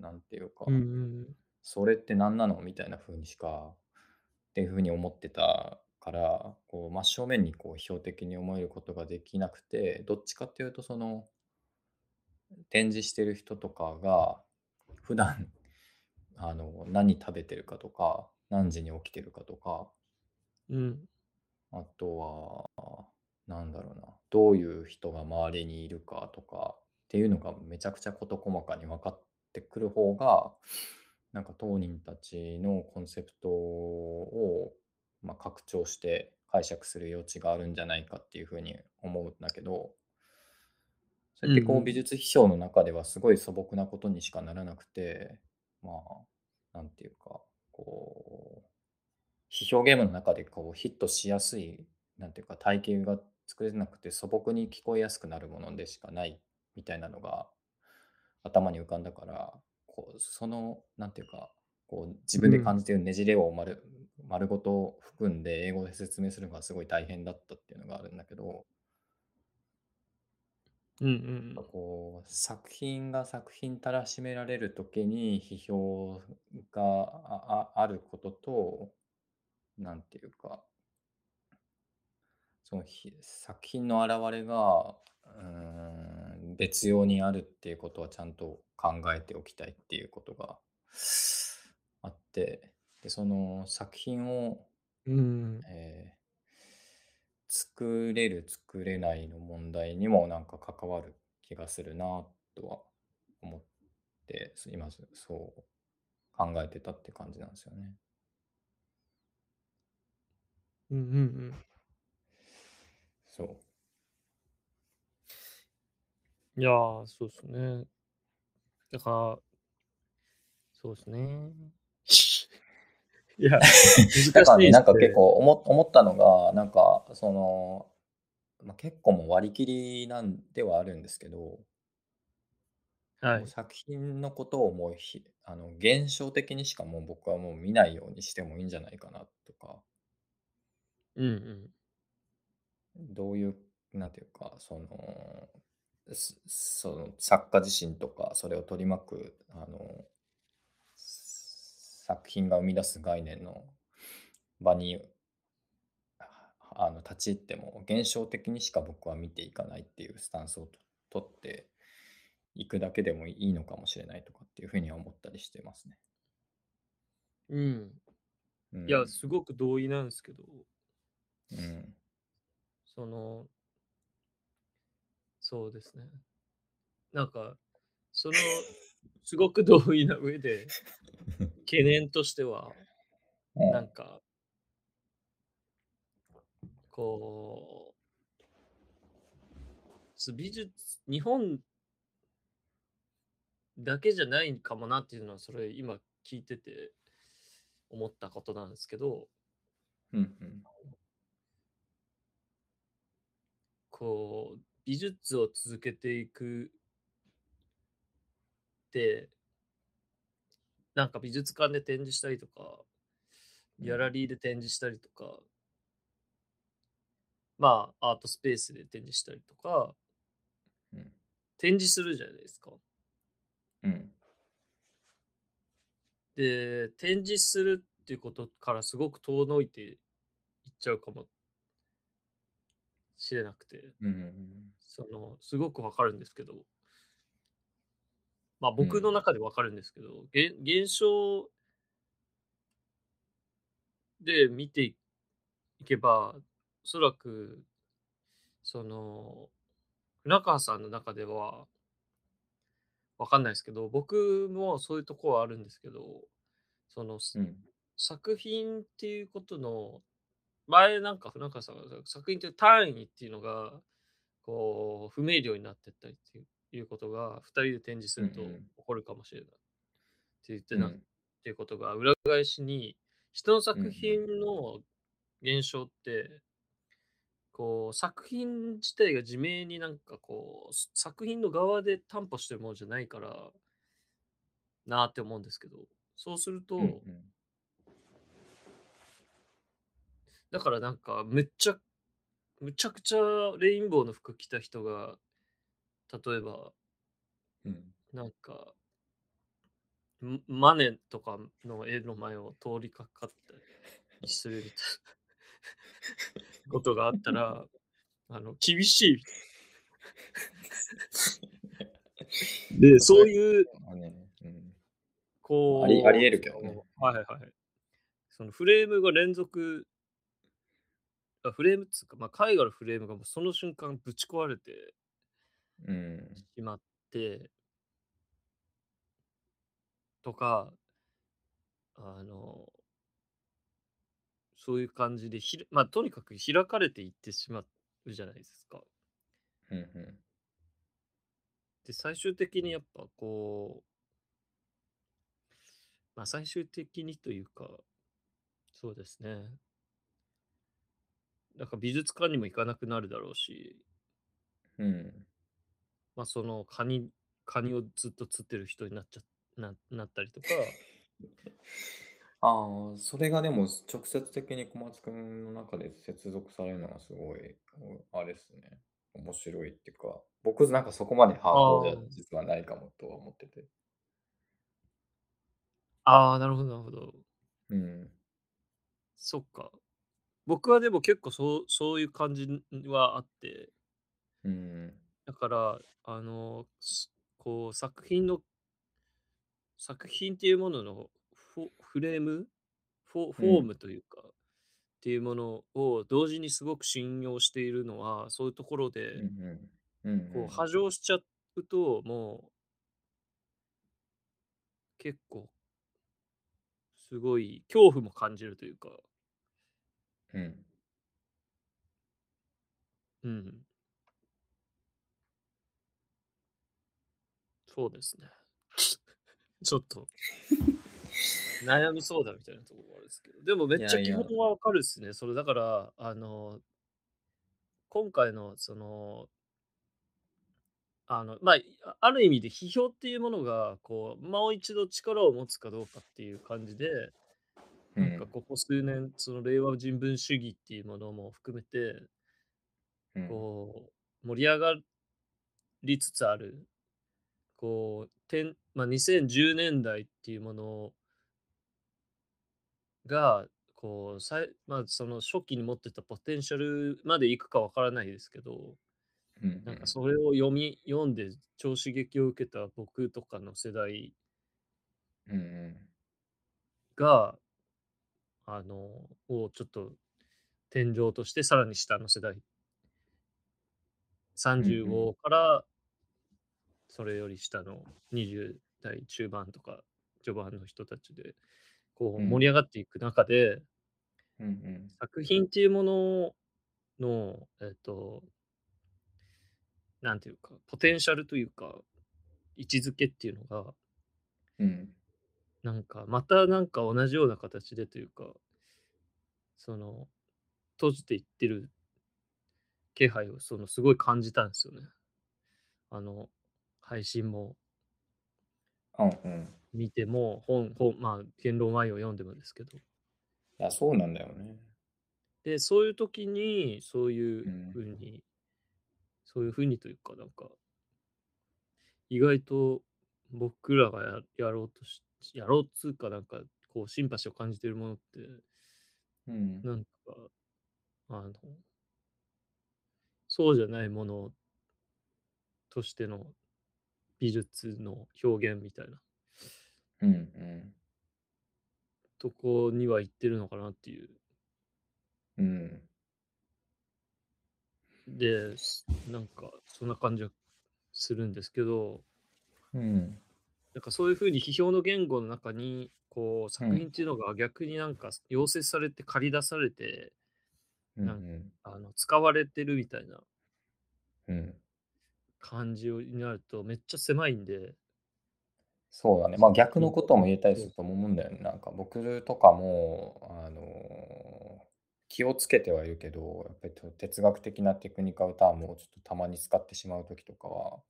なんていうか、うんうん、それって何なのみたいな風にしかっていう風に思ってたからこう真正面にこう標的に思えることができなくてどっちかっていうとその展示してる人とかが普段 あの何食べてるかとか何時に起きてるかとか、うん、あとはなんだろうなどういう人が周りにいるかとかっていうのがめちゃくちゃ事細かに分かってくる方がなんか当人たちのコンセプトをまあ、拡張して解釈する余地があるんじゃないかっていうふうに思うんだけどそれってこう美術批評の中ではすごい素朴なことにしかならなくてまあなんていうかこう批評ゲームの中でこうヒットしやすいなんていうか体系が作れなくて素朴に聞こえやすくなるものでしかないみたいなのが頭に浮かんだからこうそのなんていうかこう自分で感じているねじれを丸,、丸ごと含んで英語で説明するのがすごい大変だったっていうのがあるんだけど、うんうん、こう作品が作品たらしめられる時に批評があることとなんていうかその作品の表れがうん別用にあるっていうことはちゃんと考えておきたいっていうことがあって、で、その作品を、うん。えー作れる作れないの問題にもなんか関わる気がするなとは思って、今そう考えてたって感じなんですよね。うんうんうん。そう。いやー、そうですね。だから、そうですね。いや、難しい、ね、なんか結構思思ったのが、なんか、その、まあ、結構もう割り切りなんではあるんですけど、はい、作品のことをもうひあの現象的にしかもう僕はもう見ないようにしてもいいんじゃないかなとか、うんうん、どういう、なんていうか、その、その作家自身とかそれを取り巻くあの作品が生み出す概念の場にあの立ち入っても現象的にしか僕は見ていかないっていうスタンスをとっていくだけでもいいのかもしれないとかっていうふうには思ったりしてますね。うん。うん、いや、すごく同意なんですけど、うん、その、そうですね。なんか、その、すごく同意な上で、懸念としては、なんか、こう、美術、日本だけじゃないかもなっていうのは、それ今聞いてて思ったことなんですけど、うんうん、こう、美術を続けていくなんか美術館で展示したりとか、ギャラリーで展示したりとか、まあ、アートスペースで展示したりとか、うん、展示するじゃないですか。うん。で、展示するっていうことからすごく遠のいていっちゃうかも。しれなくて、うん。その、すごくわかるんですけど、まあうん。僕の中でわかるんですけど、げ現象で見ていけば、おそらく、その、船川さんの中では、わかんないですけど、僕もそういうとこはあるんですけど、その、すうん。作品っていうことの、前なんか船川さんが作品っていう単位っていうのが、こう、不明瞭になってったりっていういうことが、2人で展示すると。起こるかもしれないって言ってなっうん。ていうことが裏返しに、人の作。品の現象ってこう、作品自体が自明になんかこう、す作品の側で担保してるものじゃないからなって思うんですけど、そうすると、うんうん。だからなんかめっちゃむちゃくちゃレインボーの服着た人が、例えば、うん。なんか、んマネとかの絵の前を通りかかったりするみたいなことがあったら、あの、厳しい。で、ま、そういうはね、うありありこう、得るけどね。はいはいはい。そのフレームが連続あ、フレームっつうか、まあ、絵画のフレームがもうその瞬間ぶち壊れてうん。しまってとか、あの、そういう感じで、ひらまあ、とにかく開かれていってしまうじゃないですか。うんうん。で、最終的にやっぱこう、まあ、最終的にというか、そうですね。なんか美術館にも行かなくなるだろうし、うん。まあ、そのカニカニをずっと釣ってる人になっちゃななったりとか ああ、それがでも直接的に小松君の中で接続されるのがすごい、おあれですね、面白いっていうか、僕なんかそこまでハードじゃ実はないかもとは思ってて。ああ、なるほどなるほど。うん。そっか。僕はでも結構そうそういう感じはあって、うん。だから、あの、すこう作品の作品っていうもののフレーム、フォフォーうん。ムというか、っていうものを同時にすごく信用しているのは、そういうところうんで、うん。うんこううん。波状しちゃうと、もう結構すごい恐怖も感じるというか、うん。うん、そうですね。ちょっと悩みそうだみたいなところもあるんですけど、でもめっちゃ基本はわかるっすね。それだから、あの、今回のその、あの、まあ、あある意味で批評っていうものが、こう、もう一度力を持つかどうかっていう感じで、なんかうん。ここ数年、その令和人文主義っていうものも含めて、うん。こう、盛り上がりつつある、こう、てんまあ、2010年代っていうものが、こう、さいまあ、その初期に持ってたポテンシャルまでいくかわからないですけど、うんうん。なんかそれを読み読んで超刺激を受けた僕とかの世代うんうん。が、あの、をちょっと天井としてさらに下の世代、うんうん。35からそれより下の20代中盤とか序盤の人たちで、こう盛りうん。上がっていく中で、うんうん。作品っていうものの、えっと、なんていうか、ポテンシャルというか、位置づけっていうのが、うん。なんか、またなんか同じような形でというか、その、閉じていってる気配をそのすごい感じたんですよね。あの、配信もあ、うん。見ても、本本、まあ、言論ワインを読んでもですけど。いや、そうなんだよね。で、そういう時に、そういううん。風にそういう風にというか、なんか、意外と僕らがややろうとしやろうっつうか、なんかこうシンパシーを感じてるものって、うん。なんか、あの、そうじゃないものとしての美術の表現みたいなうんうん。とこには行ってるのかなっていう。うん。で、すなんかそんな感じはするんですけど、うん。なんかそういうふうに批評の言語の中に、こう作品っていうのが逆になんか溶接されて借り出されて、うんなんあの使われてるみたいなうん。感じになるとめっちゃ狭いんで、そうだね。まあ逆のことも言えたりすると思うんだよね。なんか僕とかも、あの気をつけてはいるけど、やっぱりと哲学的なテクニカルタームをちょっとたまに使ってしまうときとかは、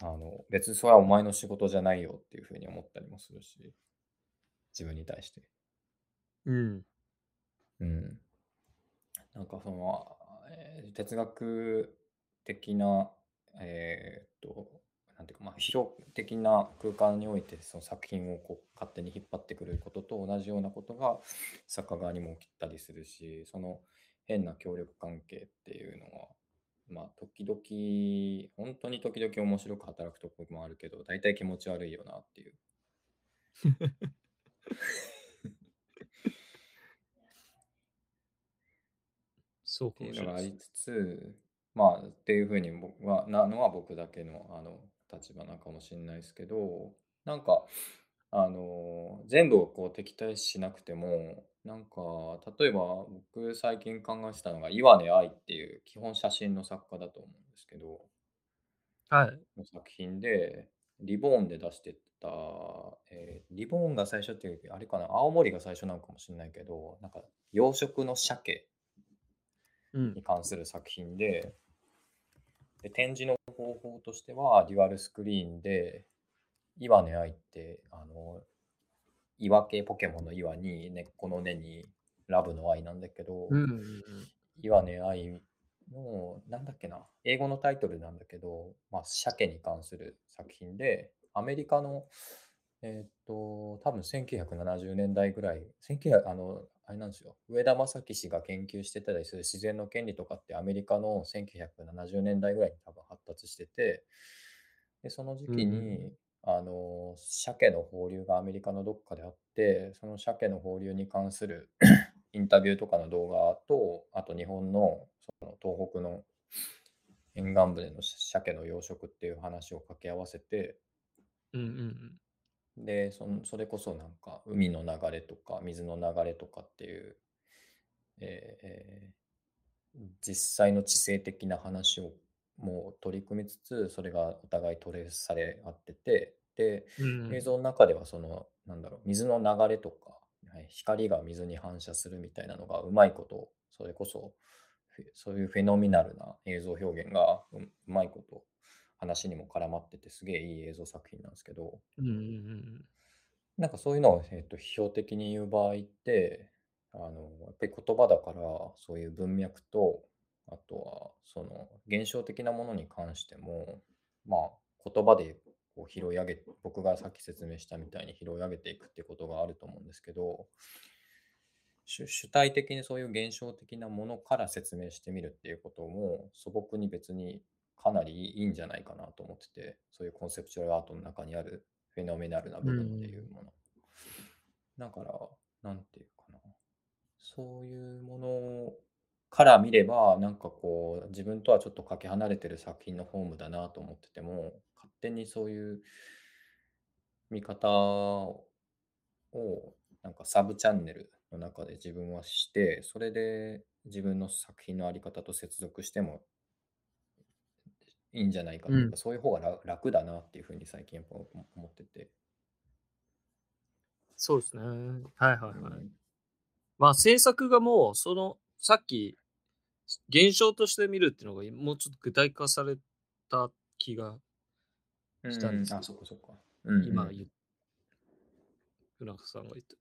あの別にそれはお前の仕事じゃないよっていうふうに思ったりもするし、自分に対して。うん。うん。なんかその、えー哲学的な、えーっと、なんていうか、まあ、批評的な空間においてその作品をこう勝手に引っ張ってくることと同じようなことが作家側にも起きたりするし、その変な協力関係っていうのは、まあ、時々、本当に時々面白く働くところもあるけど、大体気持ち悪いよなっていう。そうっていうかもしれないですのがありつつ、まあ、っていうふうに僕はなのは僕だけのあの立場なのかもしれないですけど、なんか、あの全部をこう敵対しなくても、なんか、例えば僕最近考えてたのが、岩根愛っていう基本写真の作家だと思うんですけど、はい。の作品で、リボーンで出してた、えーリボーンが最初っていうよりあれかな、青森が最初なのかもしれないけど、なんか養殖の鮭うんに。関する作品でで展示の方法としてはデュアルスクリーンで岩根愛ってあの岩系ポケモンの岩に根っこの根にラブの愛なんだけど、うんうんうん。岩根愛のなんだっけな英語のタイトルなんだけど、まあ、鮭に関する作品でアメリカのえーっと多分1970年代ぐらい1900あのあれなんですよ上田正樹氏が研究してたりする自然の権利とかってアメリカの1970年代ぐらいに多分発達しててでその時期に、うんあの鮭の放流がアメリカのどっかであってその鮭の放流に関する インタビューとかの動画とあと日本のその東北の沿岸部での鮭の養殖っていう話を掛け合わせてうんうんうん。でそのそれこそなんか海の流れとか水の流れとかっていう、えーえー実際の地政的な話をもう取り組みつつそれがお互いトレースされ合っててでうん映像の中ではそのなんだろう水の流れとか、はい、光が水に反射するみたいなのがうまいことそれこそそういうフェノミナルな映像表現がううまいこと話にも絡まっててすげえいい映像作品なんですけど。うんうんうんなんかそういうのを、えっと批評的に言う場合ってあのやっぱり言葉だからそういう文脈とあとはその現象的なものに関してもまあ言葉でこう拾い上げ僕がさっき説明したみたいに拾い上げていくってことがあると思うんですけど主主体的にそういう現象的なものから説明してみるっていうことも素朴に別にかなりいいんじゃないかなと思っててそういうコンセプチュアルアートの中にあるフェノメナルな部分っていうもの。だから、なんていうかな。そういうものから見れば、なんかこう、自分とはちょっとかけ離れてる作品のフォームだなと思ってても、勝手にそういう見方を、なんかサブチャンネルの中で自分はして、それで自分の作品のあり方と接続してもいいんじゃないかっていうか、うんそういう方が楽楽だなっていうふうに最近やっぱ思ってて。そうですね。はいはいはい。うんまあ制作がもう、その、さっき、現象として見るっていうのがもうちょっと具体化された気がしたんですけどあ、そっかそっか。うん今言っ船中さんが言った。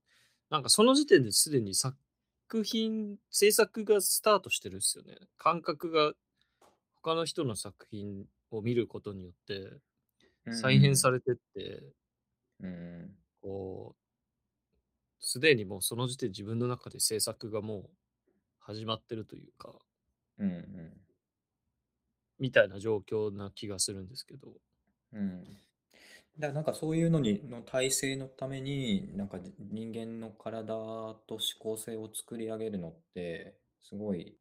なんかその時点ですでに作品、制作がスタートしてるっすよね。感覚が他の人の作品を見ることによって再編されれてって、うんこすでにもうその時点で自分の中で制作がもう始まってるというか、うんうん。みたいな状況な気がするんですけど。うん。だからなんかそういうのにの体制のためになんか人間の体と思考性を作り上げるのってすごい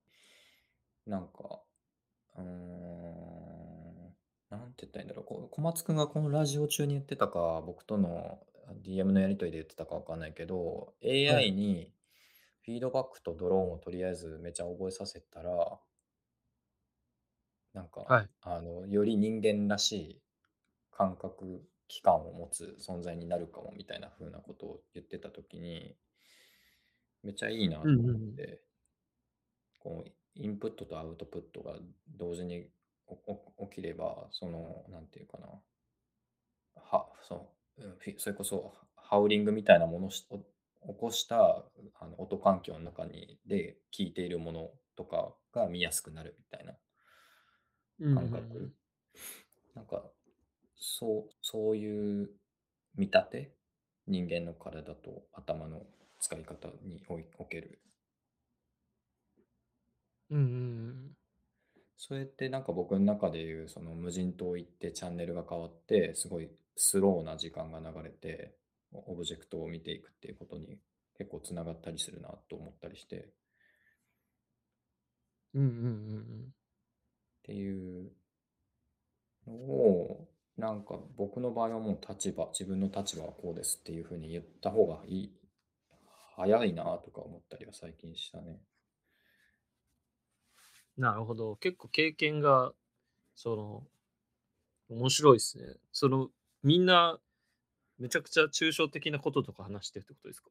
なんかうーんなんて言ったらいいんだろうこ小松くんがこのラジオ中に言ってたか僕との DM のやり取りで言ってたかわかんないけどはい AI にフィードバックとドローンをとりあえずめちゃ覚えさせたらなんかはい。あのより人間らしい感覚器官を持つ存在になるかもみたいな風なことを言ってた時にめっちゃいいなとうんうん思っうん。てこうインプットとアウトプットが同時に起きればそのなんていうかな。はそううんフィそれこそハウリングみたいなものを起こしたあの音環境の中にで聞いているものとかが見やすくなるみたいなうんうんう感覚。ん。なんかそうそういう見立て？人間の体と頭の使い方においおけるうんうんうん。それってなんか僕の中でいうその無人島行ってチャンネルが変わってすごいスローな時間が流れてオブジェクトを見ていくっていうことに結構つながったりするなと思ったりしてっうんうんうんていうのをなんか僕の場合はもう立場自分の立場はこうですっていうふうに言った方がいい早いなとか思ったりは最近したね。うん。なるほど。結構経験が、その、面白いですね。その、みんな、めちゃくちゃ抽象的なこととか話してるってことですか？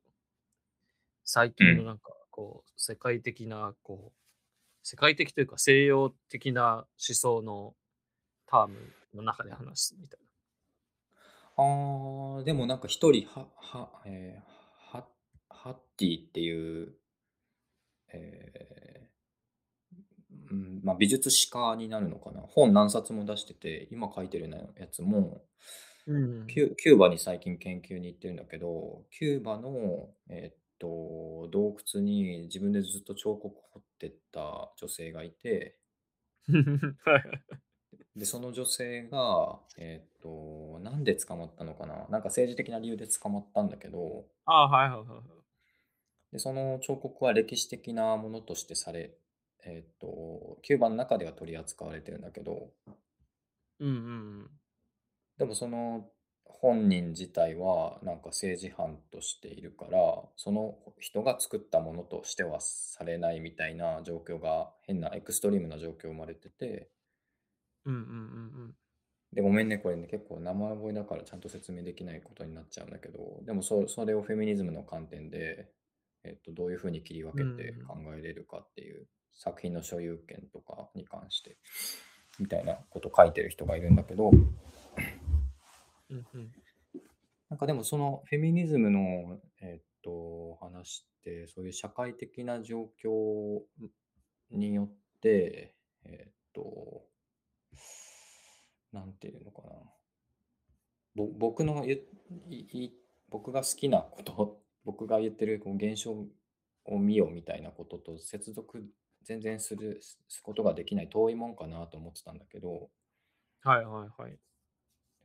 最うん。近のなんか、こう、世界的な、こう、世界的というか西洋的な思想のタームの中で話すみたいああ、でもなんか一人は、は、えーは、ハッティっていう、えーうん、まあ美術史家になるのかな。本何冊も出してて、今書いてるやつも、な。うん。キュ、キューバに最近研究に行ってるんだけど、キューバの、えーっと、洞窟に自分でずっと彫刻彫ってった女性がいて、はい。で、その女性が、えーっと、なんで捕まったのかななんか政治的な理由で捕まったんだけど、ああ、はいはいはいはい。で、その彫刻は歴史的なものとしてされ、えーっと、キューバの中では取り扱われてるんだけど、うんうんでもその本人自体はなんか政治犯としているから、その人が作ったものとしてはされないみたいな状況が、変なエクストリームな状況生まれてて、うん。うんうんうん。で、ごめんね、これね、結構名前覚えだからちゃんと説明できないことになっちゃうんだけど、でもそそれをフェミニズムの観点で、えっと、どういうふうに切り分うん。けて考えれるかっていう作品の所有権とかに関して、みたいなこと書いてる人がいるんだけど、うんうん。なんかでもそのフェミニズムの、えっと、話って、そういう社会的な状況によって、えっと、なんていうのかな。ぼ僕の言いい僕が好きなこと、僕が言ってるこう現象を見よみたいなことと接続全然するすことができない遠いもんかなと思ってたんだけど、はいはいはい。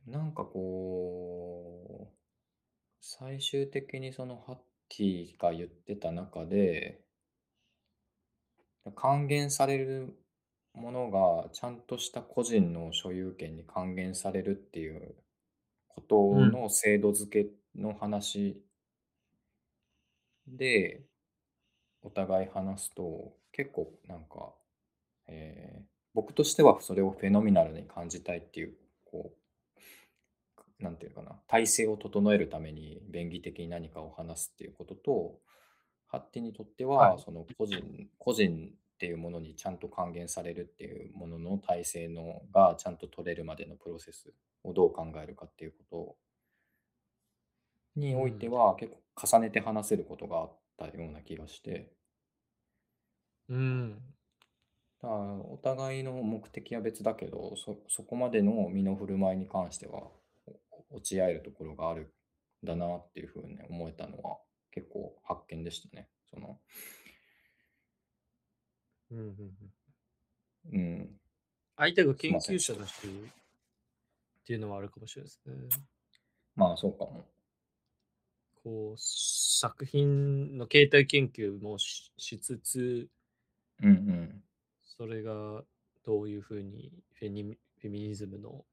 なんかこう、最終的にそのハッティが言ってた中で、還元されるものがちゃんとした個人の所有権に還元されるっていうことうん。の制度付けの話でお互い話すと結構なんか、えー僕としてはそれをフェノミナルに感じたいっていうこうなんていうかな体制を整えるために便宜的に何かを話すっていうこととハッティにとってはい。はその個人個人っていうものにちゃんと還元されるっていうものの体制のがちゃんと取れるまでのプロセスをどう考えるかっていうことにうおいてん。は結構重ねて話せることがあったような気がしてうん。だからお互いの目的は別だけどそ、そこまでの身の振る舞いに関してはお落ち合えるところがあるんだなっていうふうに思えたのは結構発見でしたね。そのうんうんうん。うん。相手が研すいません究者だし、っていうのはあるかもしれないですね。まあそうかも。こう、作品の形態研究もししつつ、うんうん。それがどういうふうにフェニフェミニズムの、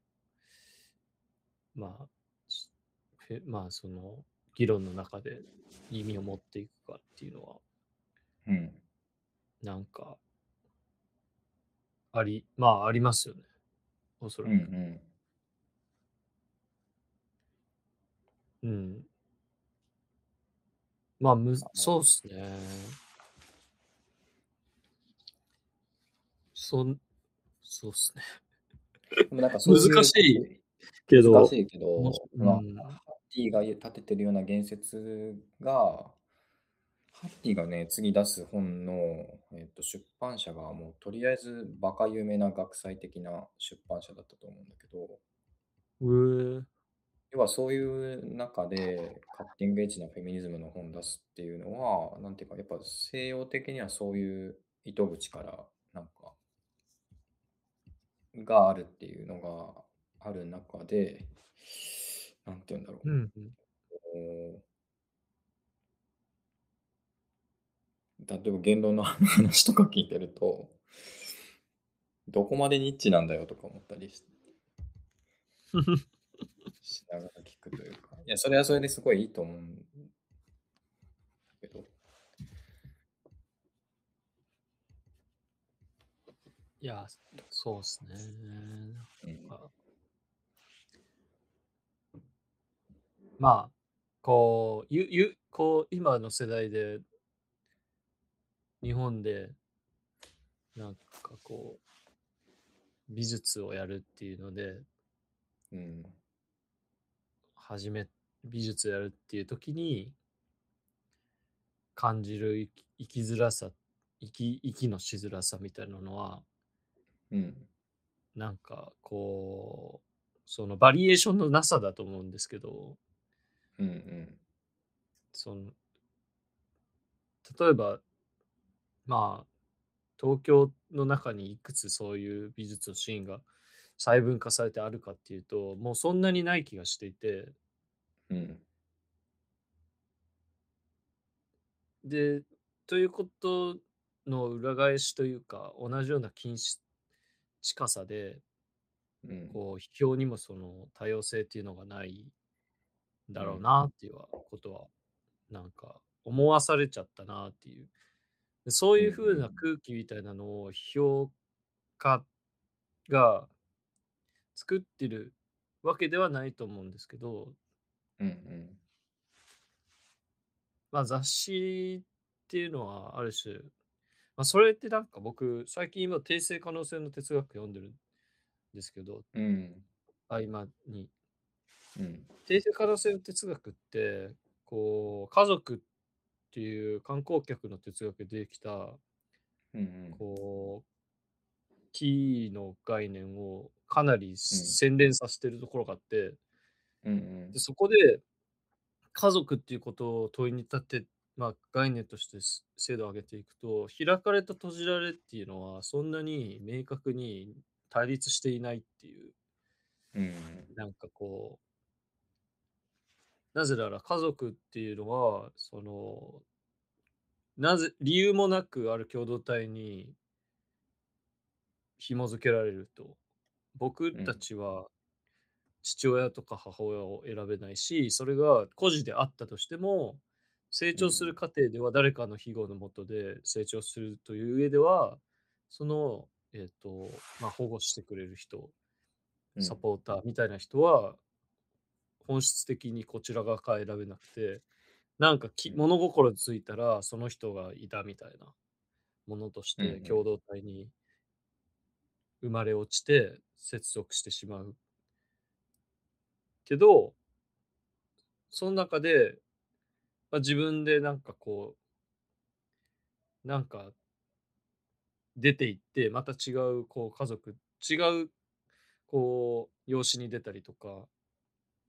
まあ、しフェまあ、その議論の中で意味を持っていくかっていうのは、うん。なんか、あり、まあ、ありますよね。おそうんうらく。ん。うん。まあ、むず、そうっすね。そん、そうっすね。でもなんかそういう難しい。けど、難しいけどまあうんハッティが立ててるような言説が、ハッティがね、次出す本の、えっと出版社がもうとりあえずバカ有名な学際的な出版社だったと思うんだけど、うー。要はそういう中でカッティングエッジなフェミニズムの本出すっていうのは、なんていうか、やっぱ西洋的にはそういう糸口から、なんか、があるっていうのがある中で、なんていうんだろう。うんうん。例えば言論の話とか聞いてると、どこまでニッチなんだよとか思ったりししながら聞くというか、いや、それはそれですごいいいと思うんだけど、いや、そうっすね。うん。あまあ、こう、ゆ、ゆ、こう、今の世代で、日本で、なんかこう、美術をやるっていうので、うん、始め、美術をやるっていう時に、感じる生き生きづらさ、生き、息のしづらさみたいなのは、うん、なんかこう、そのバリエーションのなさだと思うんですけど、うん、うん、その、例えば、まあ、東京の中にいくつそういう美術のシーンが細分化されてあるかっていうと、もうそんなにない気がしていて、うん、で、ということの裏返しというか、同じような近し近さで、うん、こう、批評にもその多様性っていうのがないんだろうなっていうことは、なんか思わされちゃったなっていう。でそういう風な空気みたいなのを批評家が作ってるわけではないと思うんですけど、うん、うん、まあ雑誌っていうのはある種、まあそれってなんか僕、最近今定性可能性の哲学読んでるんですけど、うん、合間に。うん、定性可能性の哲学って、こう、家族っていう観光客の哲学でできた、うん、こう、キーの概念をかなり洗練させてるところがあって、うん、でそこで家族っていうことを問いに立て、まあ、概念としてす精度を上げていくと、開かれと閉じられっていうのはそんなに明確に対立していないっていう、うん、なんかこう、なぜなら家族っていうのは、その、なぜ、理由もなくある共同体に紐づけられると。僕たちは父親とか母親を選べないし、それが孤児であったとしても、成長する過程では誰かの庇護のもとで成長するという上では、その、えっ、と、まあ、保護してくれる人、サポーターみたいな人は、本質的にこちら側から選べなくて、なんかきうん。物心ついたらその人がいたみたいなものとして共同体に生まれ落ちて接続してしまう。けど、その中で、まあ、自分でなんかこう、なんか出ていって、また違うこう家族、違うこう養子に出たりとか、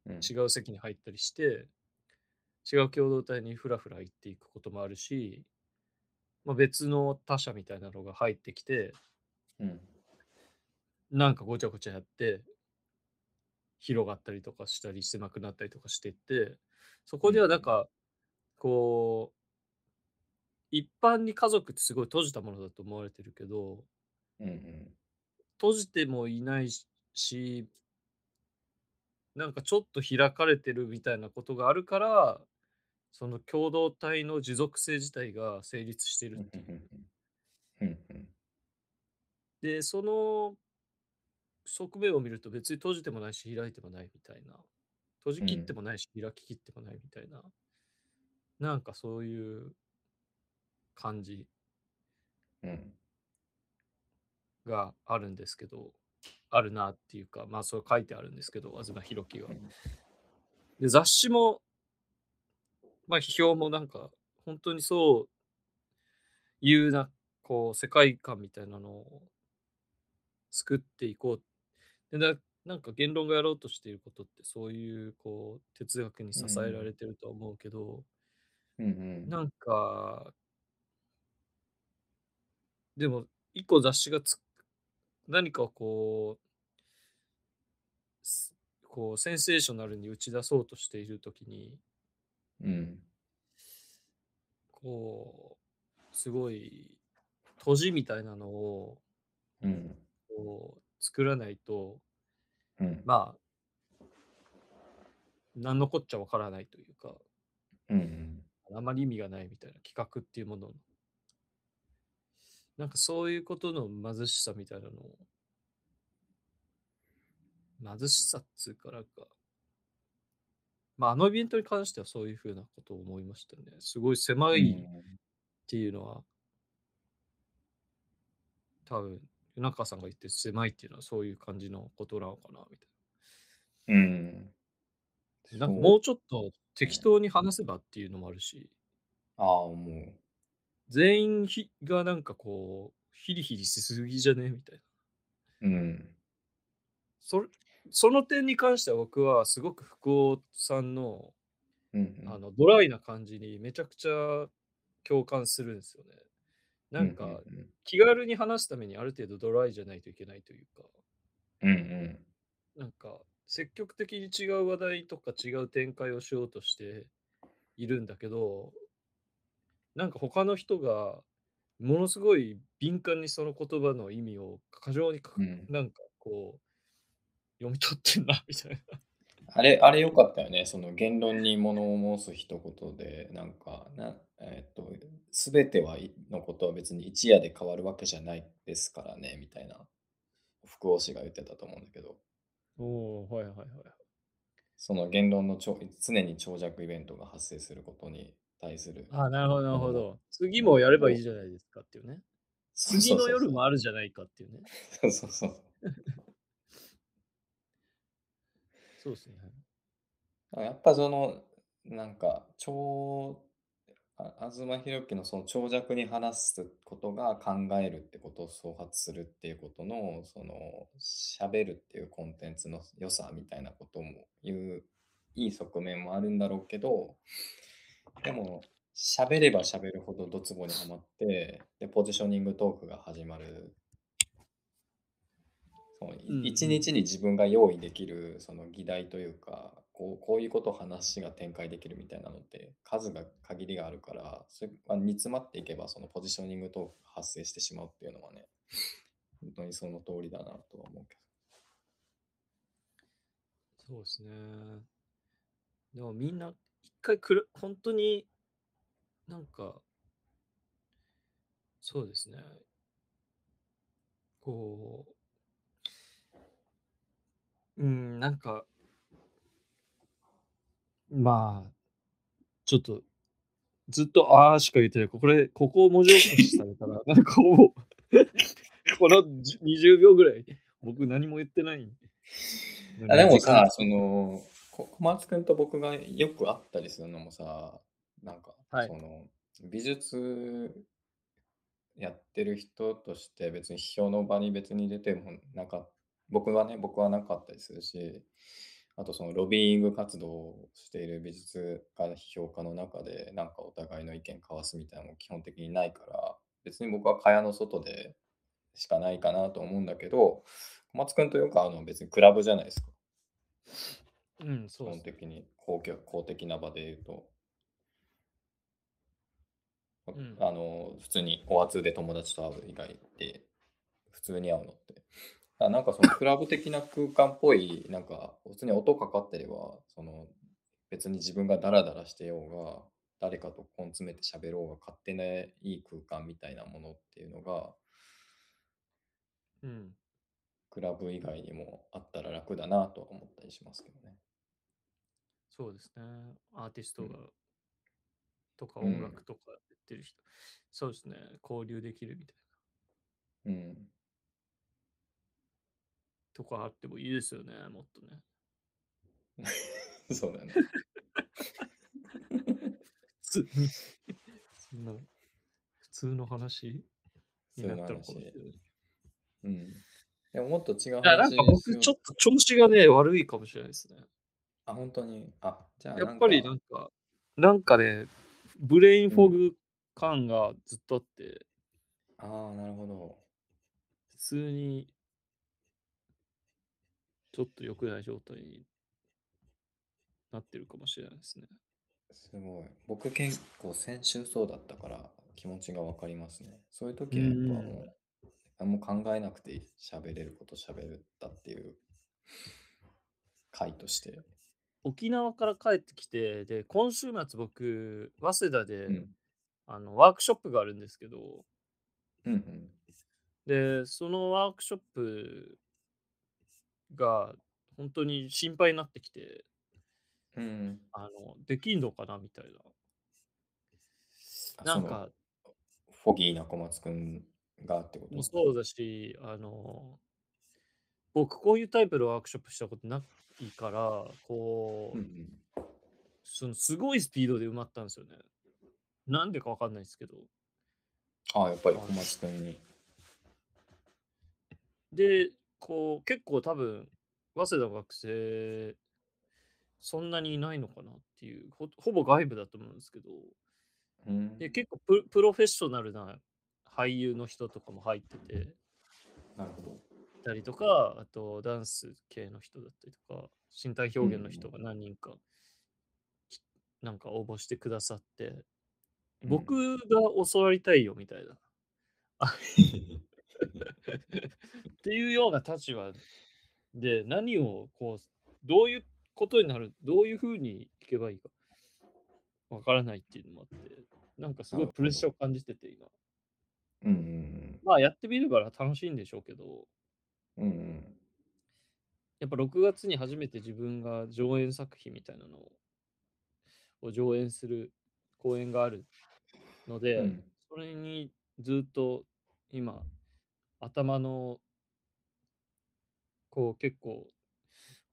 うん、違う席に入ったりして、違う共同体にふらふら行っていくこともあるし、まあ、別の他者みたいなのが入ってきて、うん。なんかごちゃごちゃやって、広がったりとかしたり狭くなったりとかしてって、そこではなんか、こう、一般に家族ってすごい閉じたものだと思われてるけど、うんうん。閉じてもいないし、なんかちょっと開かれてるみたいなことがあるから、その共同体の持続性自体が成立してるっていう。うんうん。で、その側面を見ると別に閉じてもないし開いてもないみたいな。閉じきってもないし開ききってもないみたいな。なんかそういう感じうん。があるんですけど、あるなっていうか、まあそう書いてあるんですけど、東博樹が。で、雑誌も、まあ批評もなんか、本当にそういうな、こう、世界観みたいなのを作っていこう。でななんか言論がやろうとしていることってそういうこう哲学に支えられてるとは思うけど、うんうん、なんかでも一個雑誌がつ何かこうこうセンセーショナルに打ち出そうとしているときに、うん、こうすごい閉じみたいなのを、うん、こう作らないと、うん、まあ何のこっちゃわからないというか、うん、あまり意味がないみたいな企画っていうものなんかそういうことの貧しさみたいなのを貧しさっつうかなんか、まあ、あのイベントに関してはそういうふうなことを思いましたね。すごい狭いっていうのは、多分、中さんが言って狭いっていうのはそういう感じのことなのかな、みたいな。うん。なんかもうちょっと適当に話せばっていうのもあるし。ああ、思う。全員がなんかこう、ヒリヒリしすぎじゃね？みたいな。うん。そその点に関しては僕はすごく福尾さんの,、うんあのドライな感じにめちゃくちゃ共感するんですよね。なんか、気軽に話すためにある程度ドライじゃないといけないというか、うんうん、なんか積極的に違う話題とか違う展開をしようとしているんだけど、なんか他の人がものすごい敏感にその言葉の意味を過剰に、うん、なんかこう読み取ってんな、みたいな。あれ、あれよかったよね。その言論に物を申す一言で、なんか、なえっ、と、すべてはのことは別に一夜で変わるわけじゃないですからね、みたいな、福尾氏が言ってたと思うんだけど。おおはいはいはい。その言論の常に長尺イベントが発生することに対する。あなるほど、なるほど。次もやればいいじゃないですかっていうね。次の夜もあるじゃないかっていうね。そうそうそう。そう ですね。やっぱその、なんか、超、東博樹のその長尺に話すことが考えるってことを創発するっていうことの、その、喋るっていうコンテンツの良さみたいなことも言う、いい側面もあるんだろうけど、でも、喋れば喋るほどドツボにはまって、で、ポジショニングトークが始まる。その一日に自分が用意できるその議題というかこうこういうことを話が展開できるみたいなのって数が限りがあるからそれが煮詰まっていけばそのポジショニングと発生してしまうっていうのはね 本当にその通りだなとは思うけど。そうですね。でもみんな一回くる本当になんかそうですね。こううん、なんかまあ、ちょっと、ずっと、ああしか言ってない。これ、ここを文字起こしされたら、なんかもう この20秒ぐらい、僕何も言ってない。あでもさ、その、小松君と僕がよく会ったりするのもさ、なんか、はい、その、美術やってる人として別に批評の場に別に出てもなかっ僕はね、僕はなかったりするし、あとそのロビーイング活動をしている美術家、批評家の中で、なんかお互いの意見交わすみたいなのも基本的にないから、別に僕は蚊帳の外でしかないかなと思うんだけど、小松くんとよく会うのは別にクラブじゃないですか。うん、基そうですね。本的に公共公的な場で言うと。うんあの、普通にお初で友達と会う以外で、普通に会うのって。あなんかそのクラブ的な空間っぽい、なんか普通に音かかってれば、その別に自分がダラダラしてようが、誰かと根詰めて喋ろうが、勝手ないい空間みたいなものっていうのが、うん。クラブ以外にもあったら楽だなとは思ったりしますけどね。そうですね。アーティストが、とかうん音楽とかやってる人、そうですね。交流できるみたいな。うん。とかあってもいいですよね、もっとね。そうだね。普通にそんな、普通の話になったのかもし話れ。ない。うん。でももっと違ういや、なんか僕、ちょっと調子がね、悪いかもしれないですね。あ、本当に？あ、じゃあやっぱりなんんか、なんかね、ブレインフォグ感がずっとあって、ああ、なるほど。普通に、ちょっと良くない状態になってるかもしれないですね。すごい。僕結構先週そうだったから気持ちがわかりますね。そういう時はやっぱもう、何も考えなくて喋れること喋ったっていう回として。沖縄から帰ってきて、で、今週末僕、早稲田で、うん。あのワークショップがあるんですけど、うんうん。で、そのワークショップが本当に心配になってきて、うん。あの、できんのかなみたいあな。なんか、フォギーな小松くんがってこと？もそうだし、あの、僕こういうタイプのワークショップしたことないから、こう、うんうん。そのすごいスピードで埋まったんですよね。なんでかわかんないですけど。ああ、やっぱり小松くんに。で、こう、結構多分、早稲田の学生、そんなにいないのかなっていう、ほほぼ外部だと思うんですけど、うん。で結構ププロフェッショナルな俳優の人とかも入ってて、なるほど。たりとか、あとダンス系の人だったりとか、身体表現の人が何人か、きなんか応募してくださって、うん僕が教わりたいよみたいな。っていうような立場で何をこうどういうことになるどういうふうにいけばいいかわからないっていうのもあってなんかすごいプレッシャーを感じてて今うんうんまあやってみれば楽しいんでしょうけどうん。うんうん。やっぱ6月に初めて自分が上演作品みたいなのを上演する公演があるので、うんそれにずっと今頭のこう結構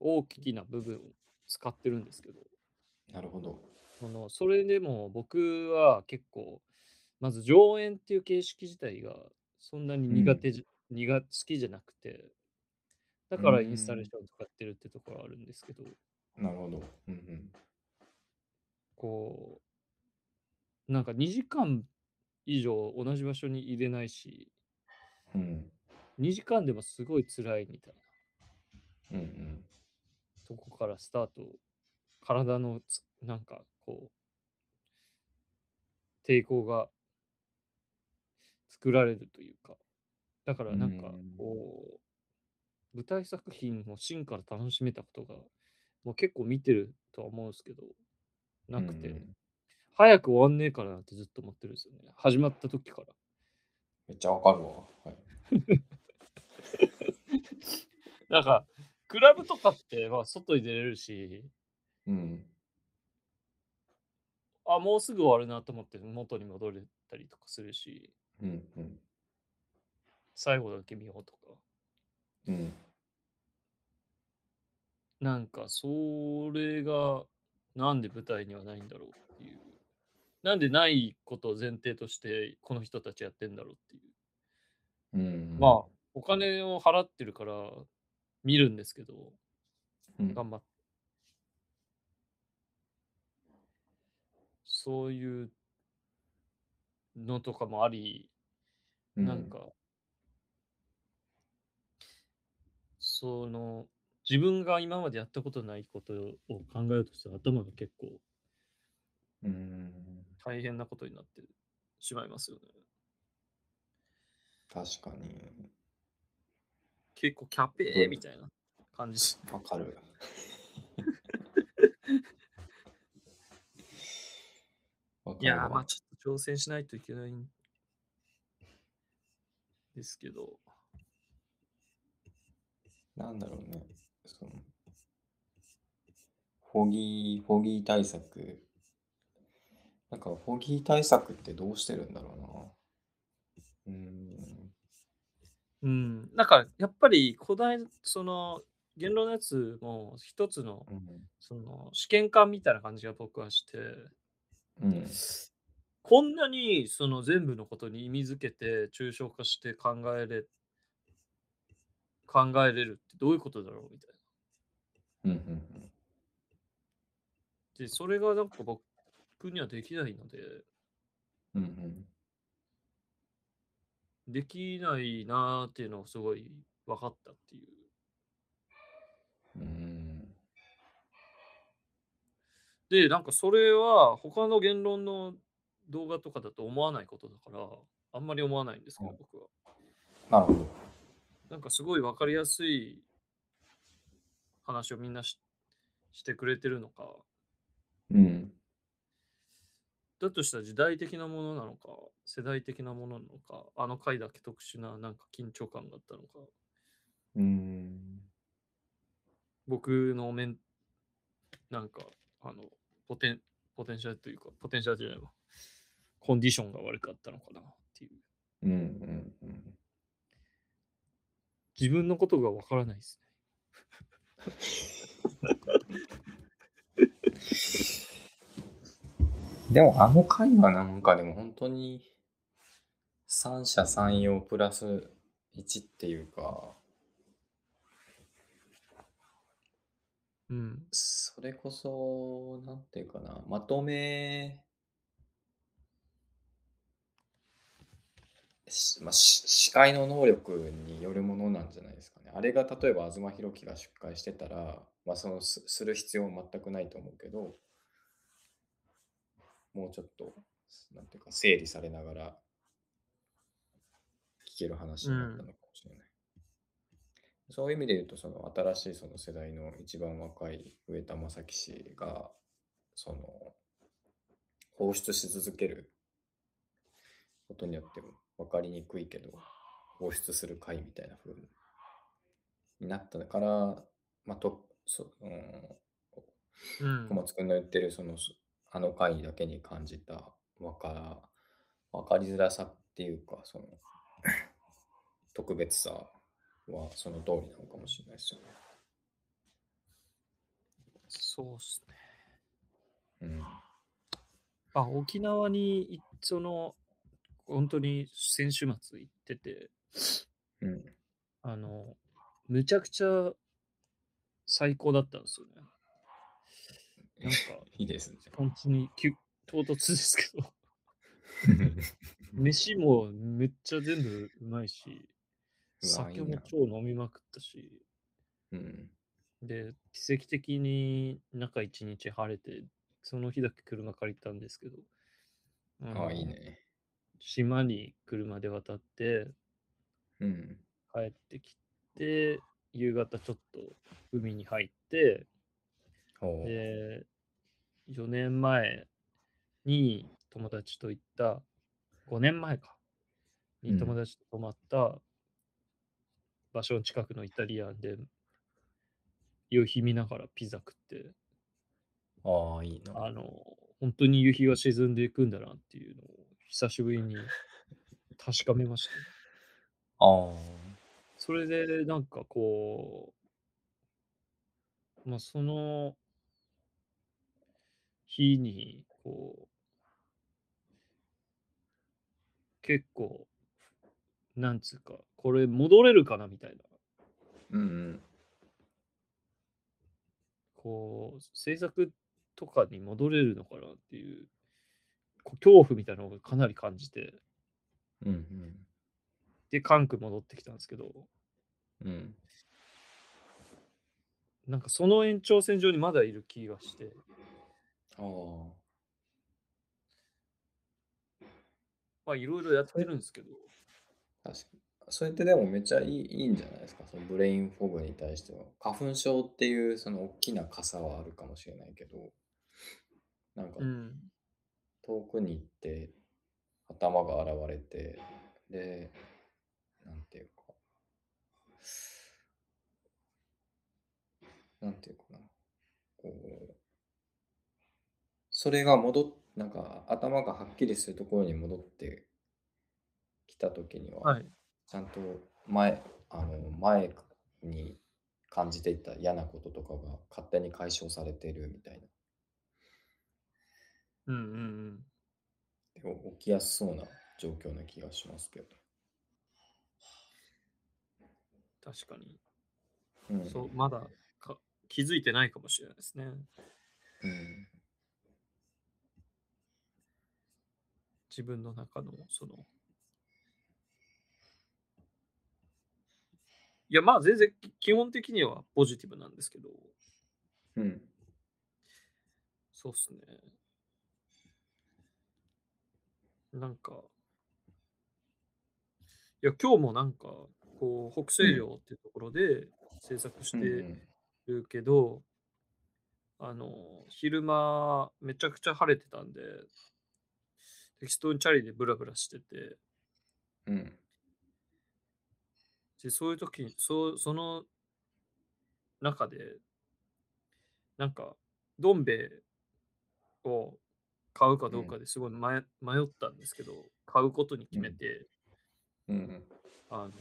大きな部分を使ってるんですけど。なるほど。そのそれでも僕は結構まず上演っていう形式自体がそんなに苦手じ、苦好きじゃなくてだからインスタレーションを使ってるってところはあるんですけど、なるほど。うんうん。こうなんか2時間以上同じ場所に入れないし。うん。2時間でもすごい辛いみたいなうんうん。とこからスタート体のつなんかこう抵抗が作られるというかだからなんかうんこう舞台作品を芯から楽しめたことがもう結構見てるとは思うんですけどなくて、早く終わんねえからなってずっと思ってるんですよね始まった時からめっちゃわかるわ。はい。なんかクラブとかってまあ外に出れるしうん。あもうすぐ終わるなと思って元に戻れたりとかするしうんうん。最後だけ見ようとかうん。なんかそれがなんで舞台にはないんだろうっていうなんでないことを前提としてこの人たちやってんだろうっていううん。まあお金を払ってるから見るんですけど、うん、頑張って。そういうのとかもあり、なんか、うん、その、自分が今までやったことないことを考えるとして頭が結構大変なことになってしまいますよね。確かに。結構キャペうんーみたいな感じ。わかる。いやまあ。ちょっと挑戦しないといけないんですけど。なんだろうね。そのフォギー、フォギー対策。なんか、フォギー対策ってどうしてるんだろうな。うーん。うん、なんかやっぱり古代、その言論のやつも一つのうん。その試験管みたいな感じが僕はして、うん。こんなにその全部のことに意味づけて抽象化して考えれ考えれるってどういうことだろうみたいな。うん。うん。で、それがなんか僕にはできないので、うん。うん。できないなーっていうのをすごい分かったっていう。うん。で、なんかそれは他の言論の動画とかだと思わないことだから、あんまり思わないんですけどうん、僕は。なるほど。なんかすごい分かりやすい話をみんなししてくれてるのか、うん。だとしたら時代的なものなのか、世代的なものなのか、あの回だけ特殊ななんか緊張感があったのか、うん。僕のメン、なんか、あの、ポテン、ポテンシャルというか、ポテンシャルじゃないわ。コンディションが悪かったのかなっていう。うん。うん。うん。自分のことがわからないですね。でもあの回はなんかでも本当に三者三様プラス1っていうか、うん。それこそ、なんていうかな、まとめ、しまあ、し司会の能力によるものなんじゃないですかね。あれが例えば東博樹が出会してたら、まあ、そのすする必要は全くないと思うけど、もうちょっと、なんていうか、整理されながら聞ける話になったのかもしれない。そういう意味で言うと、その新しいその世代の一番若い上田正樹氏が、その、放出し続けることによっても分かりにくいけど、放出する会みたいな風になったから、まあ、と、そうん、うん小。松君の言ってるそのそあの回だけに感じたわかわかりづらさっていうかその特別さはその通りなのかもしれないですよね。そうっすね。うん。あ、沖縄にい、その、本当に先週末行ってて、うん。あの、むちゃくちゃ最高だったんですよね。なんか、いいですね。本当にきゅ唐突ですけど、飯もめっちゃ全部うまいし、酒も超飲みまくったし、うん。で、奇跡的に中一日晴れて、その日だけ車借りたんですけど、ああ、いいのね。島に車で渡ってうん。帰ってきて、夕方ちょっと海に入って。で、4年前に友達と行った、5年前か、うん。に友達と泊まった。場所の近くのイタリアンで、夕日見ながらピザ食って、ああ、いいな。あの、本当に夕日が沈んでいくんだなっていうのを久しぶりに確かめました。ね。あ。それで、なんかこう、まあ、その日に、こう、結構、なんつうか、これ戻れるかなみたいな、あ。うんうん。こう、制作とかに戻れるのかなっていう恐怖みたいなのをかなり感じて、うんうん。で、関空戻ってきたんですけど、うん。なんかその延長線上にまだいる気がして、ああ。まあいろいろやってるんですけど、確かに。それってでもめっちゃいいいいんじゃないですか、そのブレインフォグに対しては。花粉症っていうその大きな傘はあるかもしれないけど、なんかうん。遠くに行って頭が現れて、で、なんていうか、なんていうかな、こう、それが戻っ、なんか頭がはっきりするところに戻ってきたときには、はい。ちゃんと前、あの、前に感じていた嫌なこととかが勝手に解消されてるみたいな。うんうんうん。起きやすそうな状況な気がしますけど。確かに。うん。そう、まだか気づいてないかもしれないですね。うん。自分の中の、その。いや、まあ全然き基本的にはポジティブなんですけど、うん。そうっすね。なんか、いや、今日もなんか、こう、北西寮っていうところで制作しうんてるけど、あの、昼間めちゃくちゃ晴れてたんで、適当にチャリでブラブラしてて、うん。うん。でそういう時に、そうその中で、なんか、どん兵衛を買うかどうかですごい迷,、迷ったんですけど、買うことに決めて、うんうん。あの、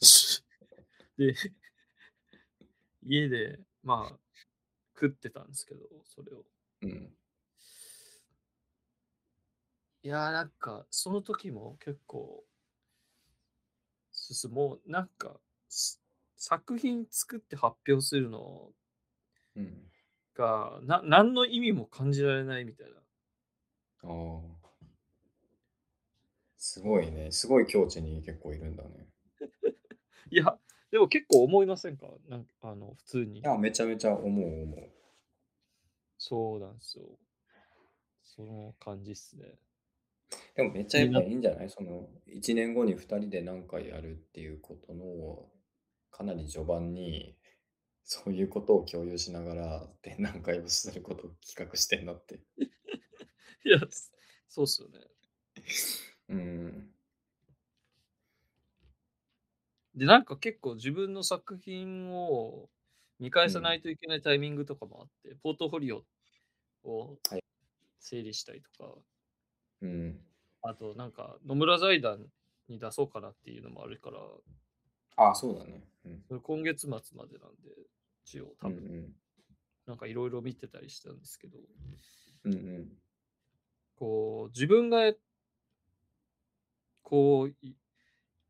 で、家で、まあ、食ってたんですけど、それを。うん。いやーなんか、その時も結構、すすもうなんか、す作品作って発表するのうん。が、な何の意味も感じられないみたいな。ああ。すごいね。すごい境地に結構いるんだね。いや、でも結構思いませんか？なんか、あの、普通にい。や、めちゃめちゃ思う思う。そうなんですよ。その感じっすね。でもめっちゃやっぱいいんじゃない？その1年後に2人で何かやるっていうことのかなり序盤にそういうことを共有しながら展覧会をすることを企画してんだって。いや、そうっすよね。うん。で、なんか結構自分の作品を見返さないといけないタイミングとかもあって、ポートフォリオをはい整理したりとか、うん。あとなんか野村財団に出そうかなっていうのもあるから、あ、そうだね。うん。今月末までなんで、一応多うん分、なんかいろいろ見てたりしたんですけど、うん。うんうん。こう、自分がや、こう、い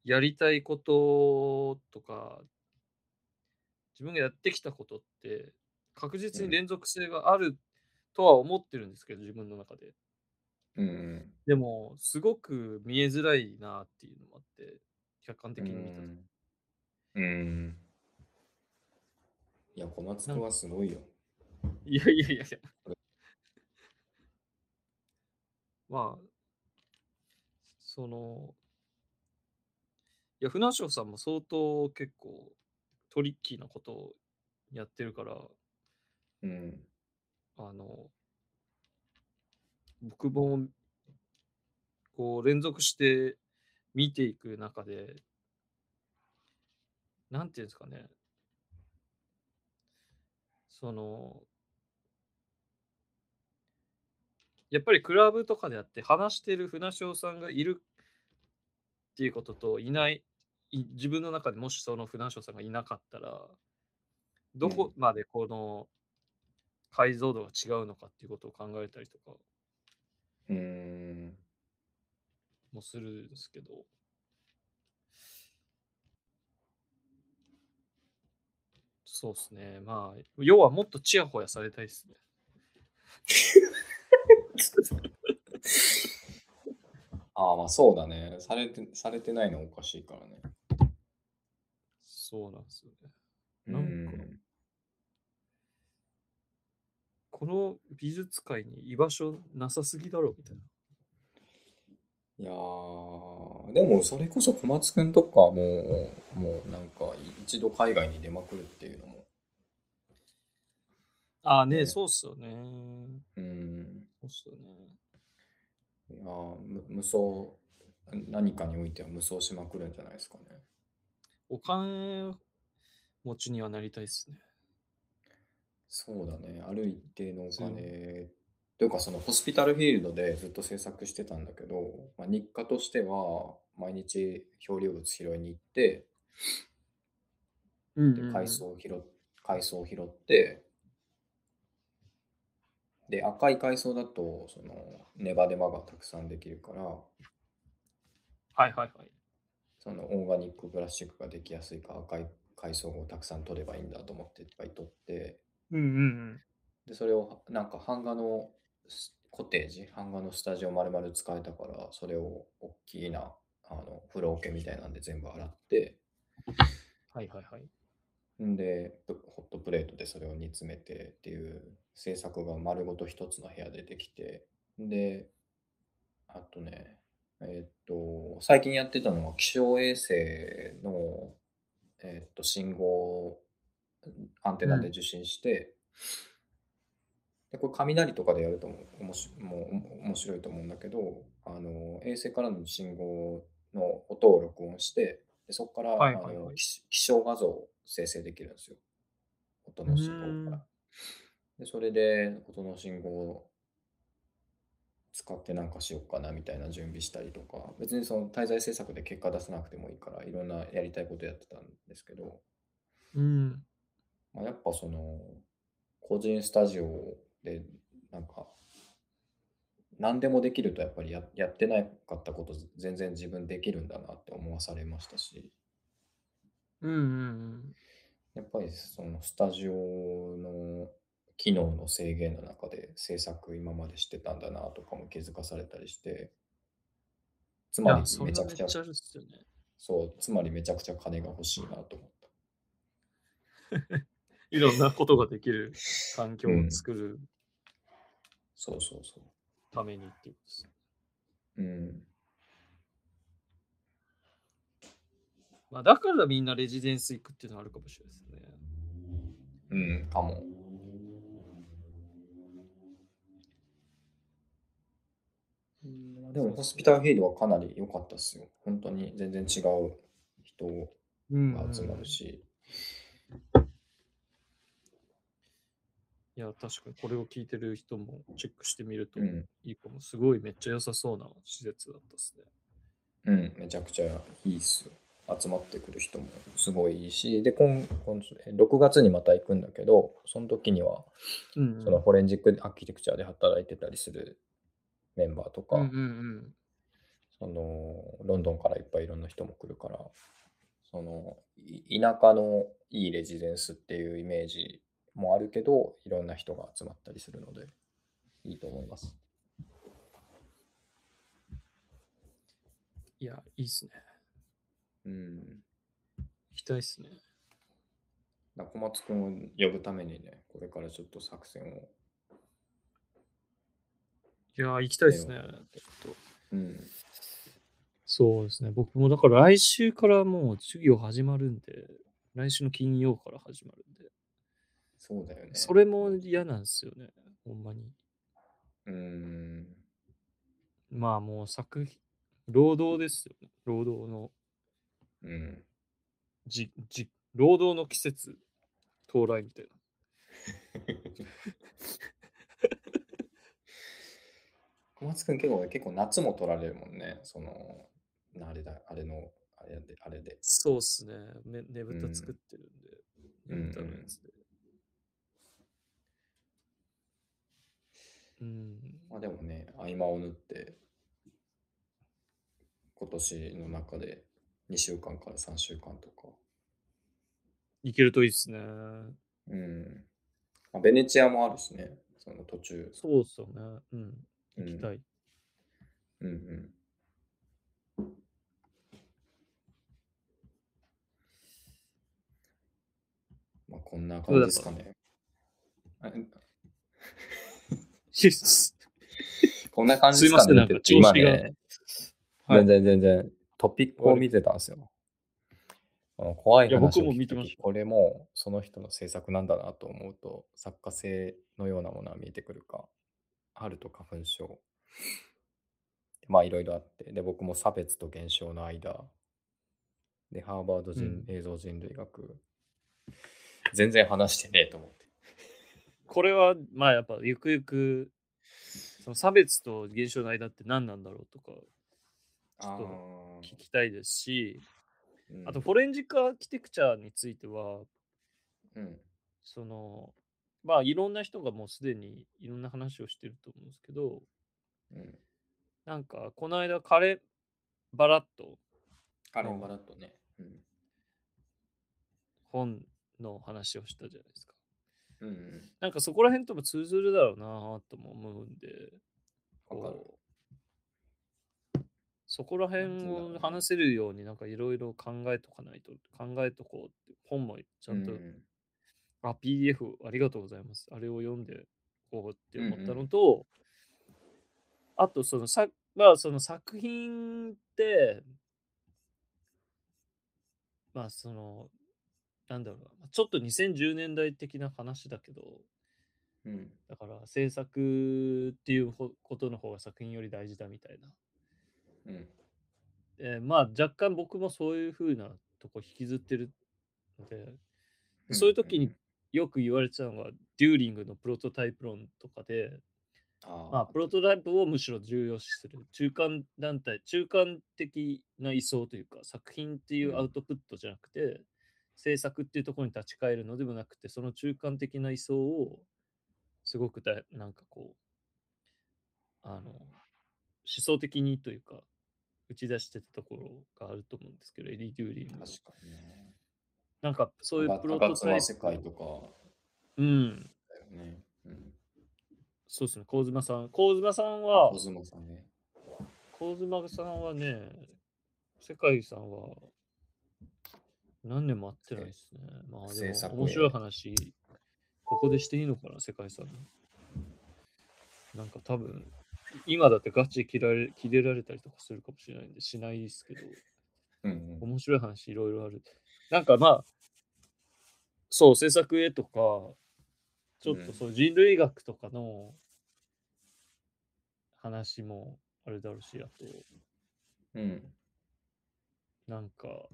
やりたいこととか、自分がやってきたことって、確実に連続性があるとは思ってるんですけど、自分の中で。うんうん。でも、すごく見えづらいなっていうのもあって、客観的に見たと。うん。うん。いや、小松君はすごいよ。いやいやいやいや。まあ、その、いや、船長さんも相当結構トリッキーなことをやってるから、うん。あの、僕も、こう、連続して見ていく中で、なんていうんですかね、その、やっぱりクラブとかであって話してる船潮さんがいるっていうことといない、い自分の中でもしその船潮さんがいなかったら、どこまでこの解像度が違うのかっていうことを考えたりとかうん。もするんですけど。そうですね。まあ、要はもっとちやほやされたいですね。ああ、まあそうだね。されて、されてないのおかしいからね。そうなんですよね。なんか、うんこの美術界に居場所なさすぎだろみたいな。いやー、でもそれこそ小松くんとかも、もうなんか一度海外に出まくるっていうのも、ああね、ねそうっすよね。うん、そうっすよね。いや無双、何かにおいては無双しまくるんじゃないですかね。お金持ちにはなりたいっすね。そうだね。ある一定のおそう金、というかそのホスピタルフィールドでずっと制作してたんだけど、まあ、日課としては毎日漂流物拾いに行って、うんで海藻を拾っ海藻を拾って、で、赤い海藻だと、そのネバネバがたくさんできるから、はいはいはい。そのオーガニックプラスチックができやすいから赤い海藻をたくさん取ればいいんだと思っていっぱい取って、うんうんで、それをなんか版画のスコテージ、版画のスタジオ丸々使えたから、それを大きなあの風呂桶みたいなんで全部洗って、はいはいはい。んで、プホットプレートでそれを煮詰めてっていう制作が丸ごと一つの部屋でできて、で、あとね、えーっと、最近やってたのは気象衛星の、えーっと、信号をアンテナで受信して、でこれ雷とかでやるともおもしもう面白いと思うんだけど、あの衛星からの信号の音を録音して、でそこから、はいはいはいあの気気象画像を生成できるんですよ。音の信号から。でそれで音の信号を使ってなんかしようかなみたいな準備したりとか、別にその滞在制作で結果出さなくてもいいから、いろんなやりたいことやってたんですけど、うん。まあ、やっぱその個人スタジオでなんか何でもできるとやっぱりややってなかったこと全然自分できるんだなって思わされましたしうんうんやっぱりそのスタジオの機能の制限の中で制作今までしてたんだなとかも気づかされたりしてつまりめちゃくちゃはめっちゃあるっすよね。そうつまりめちゃくちゃ金が欲しいなと思った。いろんなことができる環境を作るそうそうそためにっていうことです。う。うん。まあ、だからみんなレジデンス行くっていうのはあるかもしれないですね。うん、かも。うんでも、ホスピタルフィールドはかなり良かったですよ。本当に全然違う人うんが集まるし。いや、確かにこれを聞いてる人もチェックしてみるとうん、いいかも。すごいめっちゃ良さそうな施設だったですね。うん、めちゃくちゃいいっすよ。集まってくる人もすごいいいし、で、今今6月にまた行くんだけど、その時には、うん、うん。そのフォレンジックアーキテクチャで働いてたりするメンバーとか、うんうんうん。そのロンドンからいっぱいいろんな人も来るから、そのい田舎のいいレジデンスっていうイメージもあるけど、いろんな人が集まったりするので、いいと思います。いや、いいっすね。うん。行きたいっすね。だ小松くんを呼ぶためにね、これからちょっと作戦を。いや、行きたいっすね。うん。そうですね。僕もだから来週からもう授業始まるんで、来週の金曜から始まるんで、そうだよね。それも嫌なんですよね。ほんまに。うん。まあもう作品、労働ですよね。労働の、うん。じ、じ、労働の季節到来みたいな。小松くん結構結構夏も取られるもんね。その、あれだ、あれの、あれで、あれで。そうっすね。ねねぶた作ってるんで、うんねぶたのやつで。うん。まあでもね、合間を縫って、今年の中で2週間から3週間とか。行けるといいですね。うん。まあ、ベネチアもあるしね、その途中。そうっすよね。うん。行きたい。うん、うん、うんまあ、こんな感じですかね。こんな感じですかね。すいません、なんか調子が。ね、全然全然トピックを見てたんですよ。怖い話を聞くとこれもその人の制作なんだなと思うと、作家性のようなものは見えてくるか。春と花粉症。まあいろいろあって、で、僕も差別と現象の間。で、ハーバード人、うん、映像人類学。全然話してねえと思って。これは、まあやっぱゆくゆく、その差別と現象の間って何なんだろうとか、ちょっと聞きたいですし、あと、フォレンジックアーキテクチャについては、うん、その、まあ、いろんな人がもうすでにいろんな話をしてると思うんですけど、うん、なんか、この間、カレ・バラット。カレ・バラットね。うん、本の話をしたじゃないですか。うんうん、なんかそこら辺とも通ずるだろうなとも思うんで、こそこら辺を話せるようになんかいろいろ考えとかないと、考えとこうって、本もちゃんと、うん、あ、PDF ありがとうございます。あれを読んでこうって思ったのと、うん。うん、あとそのさ、まあその作品って、まあその、なんだろうな、ちょっと2010年代的な話だけど、うん、だから制作っていうことの方が作品より大事だみたいな。うん。えーまあ若干僕もそういう風なとこ引きずってるので、そういう時によく言われてたのが、デューリングのプロトタイプ論とかで、あまあ、プロトタイプをむしろ重要視する。中間団体、中間的な位相というか、作品っていうアウトプットじゃなくて、制作っていうところに立ち返るのでもなくて、その中間的な位相をすごくだなんかこう、あの、思想的にというか、打ち出してたところがあると思うんですけど、エディ・デューリング。確かにね。なんかそういうプロトタイプ。世界とか。うん。だよね。うん、そうですね、神妻さん。神妻さんは、神妻さんね。神妻さんはね、世界さんは何年も会ってないですね。まあでも面白い話、ここでしていいのかな、世界さん。なんか多分、今だってガチ切られ切れられたりとかするかもしれないんで、しないですけど、うんうん、面白い話いろいろある。なんかまあ、そう、制作へとか、ちょっとそう人類学とかの話もあるだろうし、あと、うん、なんか、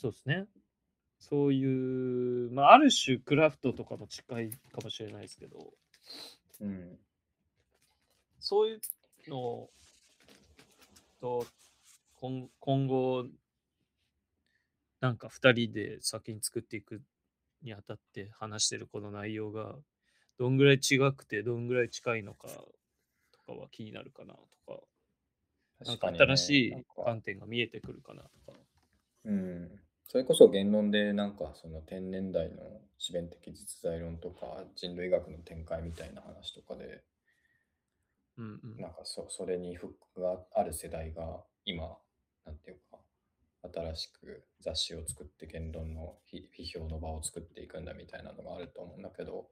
そうですね。そういう、まあ、ある種クラフトとかも近いかもしれないですけど、うん、そういうのと今今後なんか2人で先に作っていくにあたって話してるこの内容がどんぐらい違くてどんぐらい近いのかとかは気になるかなとか。なんか新しい観点が見えてくるかなとか。うんそれこそ言論でなんかその天然代の自弁的実在論とか人類学の展開みたいな話とかで、うんうん、なんかそそれにフックがある世代が今なんていうか新しく雑誌を作って言論の批評の場を作っていくんだみたいなのがあると思うんだけど、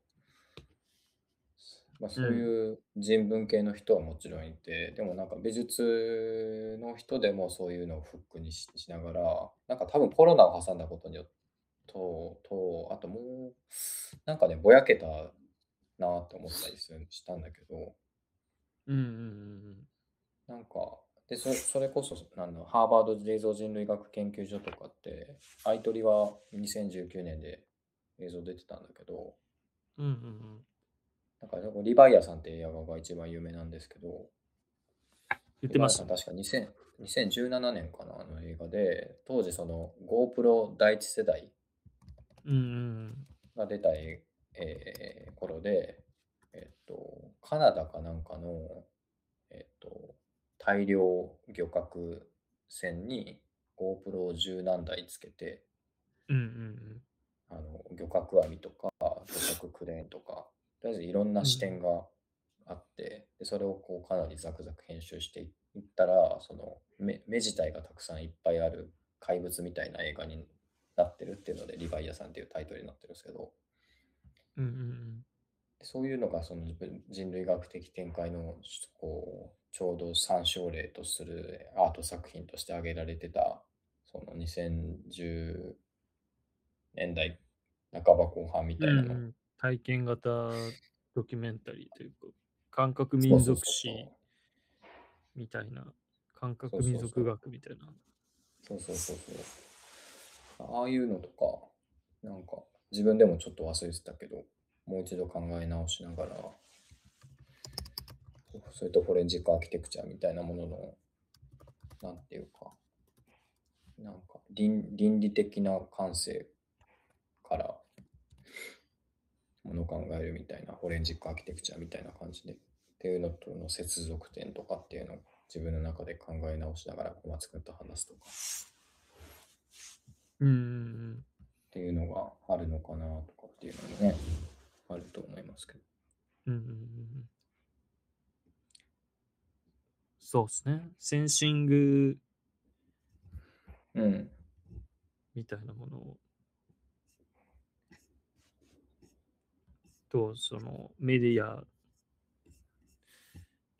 まあ、そういう人文系の人はもちろんいて、うん、でもなんか美術の人でもそういうのをフックにしながら、なんか多分コロナを挟んだことによって、と、とあともう、なんかね、ぼやけたなって思ったりしたんだけど、うんうんうん、なんか、でそそれこそなんだハーバード映像人類学研究所とかって、アイトリは2019年で映像出てたんだけど、うんうんうんなんかリヴァイアさんって映画が一番有名なんですけど、言ってました、ね、確か2000 2017年かな、あの映画で、当時その GoPro 第一世代が出た、えー、頃で、えっ、と、カナダかなんかの、えっ、と、大量漁獲船に GoPro を十何台つけて、うんうんうん、あの漁獲網とか漁獲クレーンとかとりあえずいろんな視点があって、でそれをこうかなりザクザク編集していったらその目目自体がたくさんいっぱいある怪物みたいな映画になってるっていうので、リヴァイアさんっていうタイトルになってるんですけど、うんうんそういうのがその人類学的展開のこうちょうど参照例とするアート作品として挙げられてたその2010年代半ば後半みたいなの、うんうん。体験型ドキュメンタリーというか、感覚民族史みたいな、感覚民族学みたいな。そうそうそうそう。ああいうのとか、なんか自分でもちょっと忘れてたけど、もう一度考え直しながら、それとフォレンジックアーキテクチャみたいなものの、なんていうか、なんか倫倫理的な感性からものを考えるみたいな、フォレンジックアーキテクチャみたいな感じで、っていうのとの接続点とかっていうのを自分の中で考え直しながら小松君と話すとか。うんうんっていうのがあるのかなとかっていうのもね、あると思いますけど。うん。うんうんうん。そうですね。センシングうん。みたいなものを、と、そのメディア、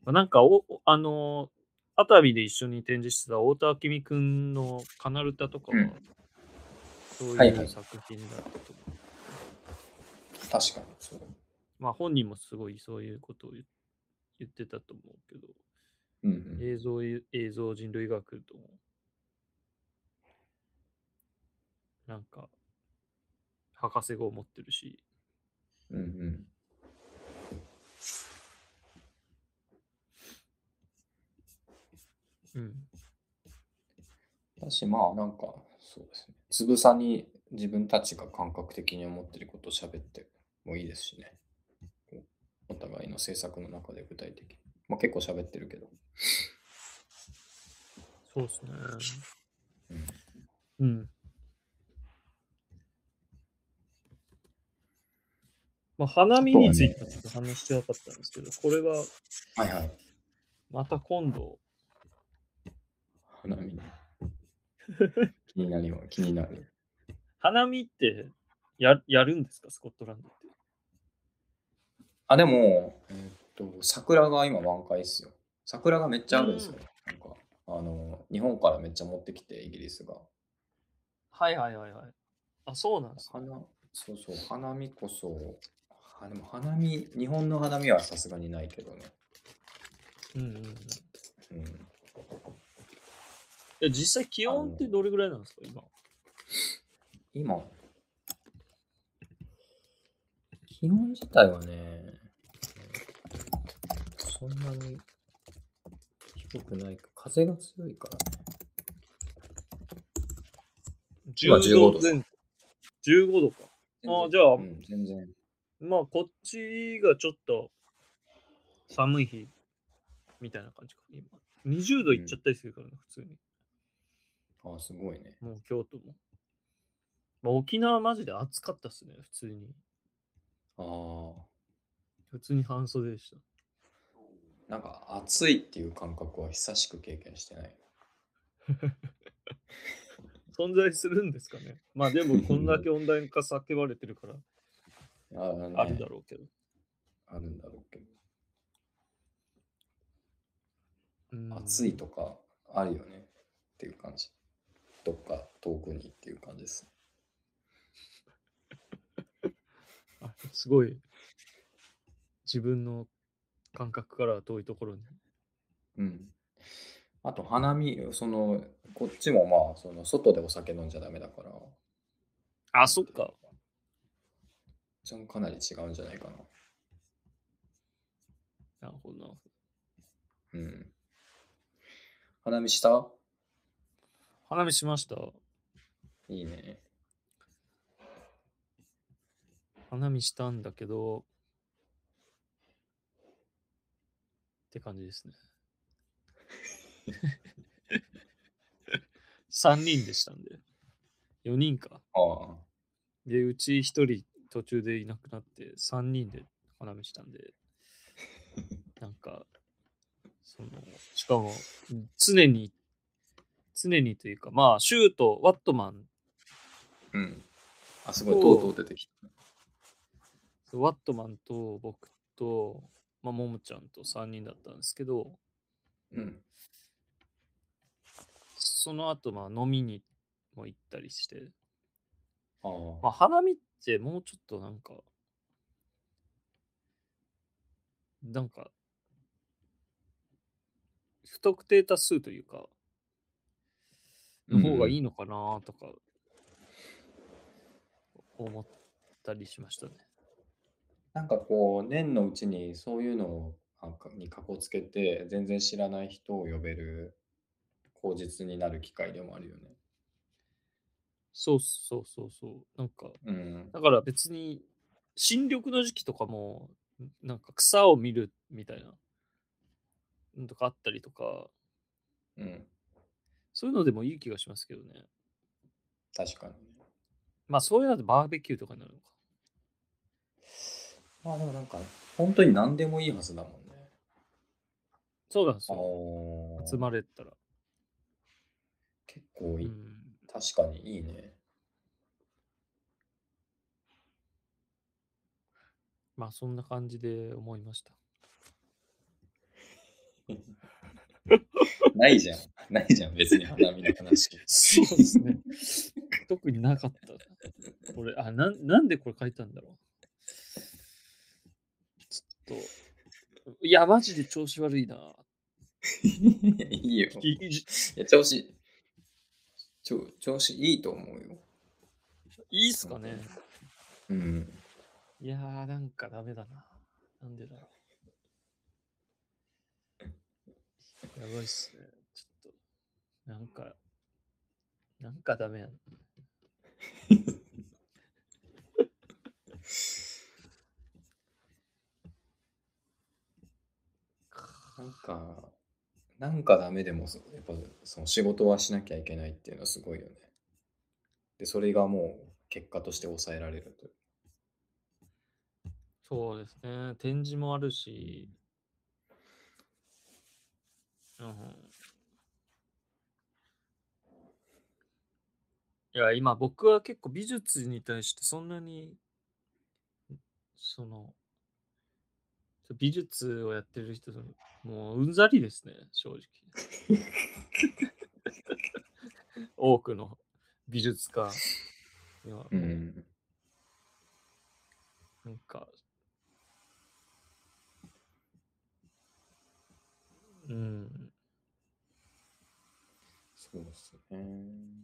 まあなんかお、あの、熱海で一緒に展示してた太田明美くんのカナルタとかは、うんそうはいはいいう作品だったと思う。確かにそう。まあ本人もすごいそういうことを言言ってたと思うけど、うんうん。映像映像人類学とも、なんか、博士号を持ってるし、うんうん。うん。だし、まあなんか、そうですね。つぶさに自分たちが感覚的に思ってることを喋ってもいいですしね。お互いの制作の中で具体的に。まあ結構喋ってるけど。そうですね。うん。うん。まあ、花見についてはちょっと話してなかったんですけど、これははいはい。また今度、花見ね。気になりは気になる。花見ってややるんですか、スコットランドって。あ、でも、えーっと、桜が今満開ですよ。桜がめっちゃあるんですよ。なんか、あの、日本からめっちゃ持ってきて、イギリスが。はいはいはいはい。あ、そうなんですか。花、そうそう、花見こそ、あ、でも花見、日本の花見はさすがにないけどね。うんうんうん。いうん。や実際気温ってどれぐらいなんですか、今？今、気温自体はね、そんなに低くないか、風が強いからね。今15度前後15度か。あじゃあうん、全然。まあ、こっちがちょっと寒い日みたいな感じか。今。20度いっちゃったりするからね、普通に。あ、すごいね。もう京都も。まあ、沖縄マジで暑かったっすね、普通に。ああ。普通に半袖でした。なんか暑いっていう感覚は久しく経験してない。存在するんですかね。まあでも、こんだけ温暖化叫ばれてるから、あねあるだろうけど。あるんだろうけど。うん暑いとかあるよねっていう感じ。どっか遠くにっていう感じです。あすごい、自分の感覚からは遠いところに。うん。あと花見、その、こっちもまあ、その外でお酒飲んじゃダメだから、あ、そっか。じゃんかなり違うんじゃないかな。なるほどな。うん。花見した？花見しました。いいね。花見したんだけど、って感じですね。3人でしたんで。4人か。ああ。で、うち1人途中でいなくなって、3人で花見したんで、なんか、その、しかも、常に、常にというか、まあ、シュート、ワットマンうん。あ、すごい、とうとう出てきた。ワットマンと僕と、まあ、ももちゃんと3人だったんですけど、うん。その後、まあ、飲みにも行ったりして、あまあ、花見ってもうちょっとなんか、なんか、不特定多数というか、の方がいいのかなとか、思ったりしましたね。なんかこう、年のうちにそういうのをにかこつけて、全然知らない人を呼べる口実になる機会でもあるよね。そうそうそうそう。なんか、うん。だから別に、新緑の時期とかも、なんか草を見るみたいなのとかあったりとか、うん。そういうのでもいい気がしますけどね。確かにね。まあそういうのでバーベキューとかになるのか。まあでもなんか、本当に何でもいいはずだもんね。そうなんですあよ。ー集まれたら。結構いい、うん、確かにいいね。まあそんな感じで思いました。ないじゃん。ないじゃん、別に花見の話。そうですね。特になかった。これ、あ、なんなんでこれ書いたんだろう。ちょっと、いや、マジで調子悪いな。いいよ。いや、調子、ちょ調子いいと思うよ。いいっすかね。うん。いやー、なんかダメだな。なんでだろう。やばいっすね。ちょっと、なんか、なんかダメやな。なんか、なんかダメでも、やっぱその仕事はしなきゃいけないっていうのはすごいよね。で、それがもう結果として抑えられるという。そうですね。展示もあるし、うん。いや、今僕は結構美術に対してそんなに、その、美術をやってる人、もううんざりですね、正直。多くの美術家には、もうん。なんか、うん、そうですね。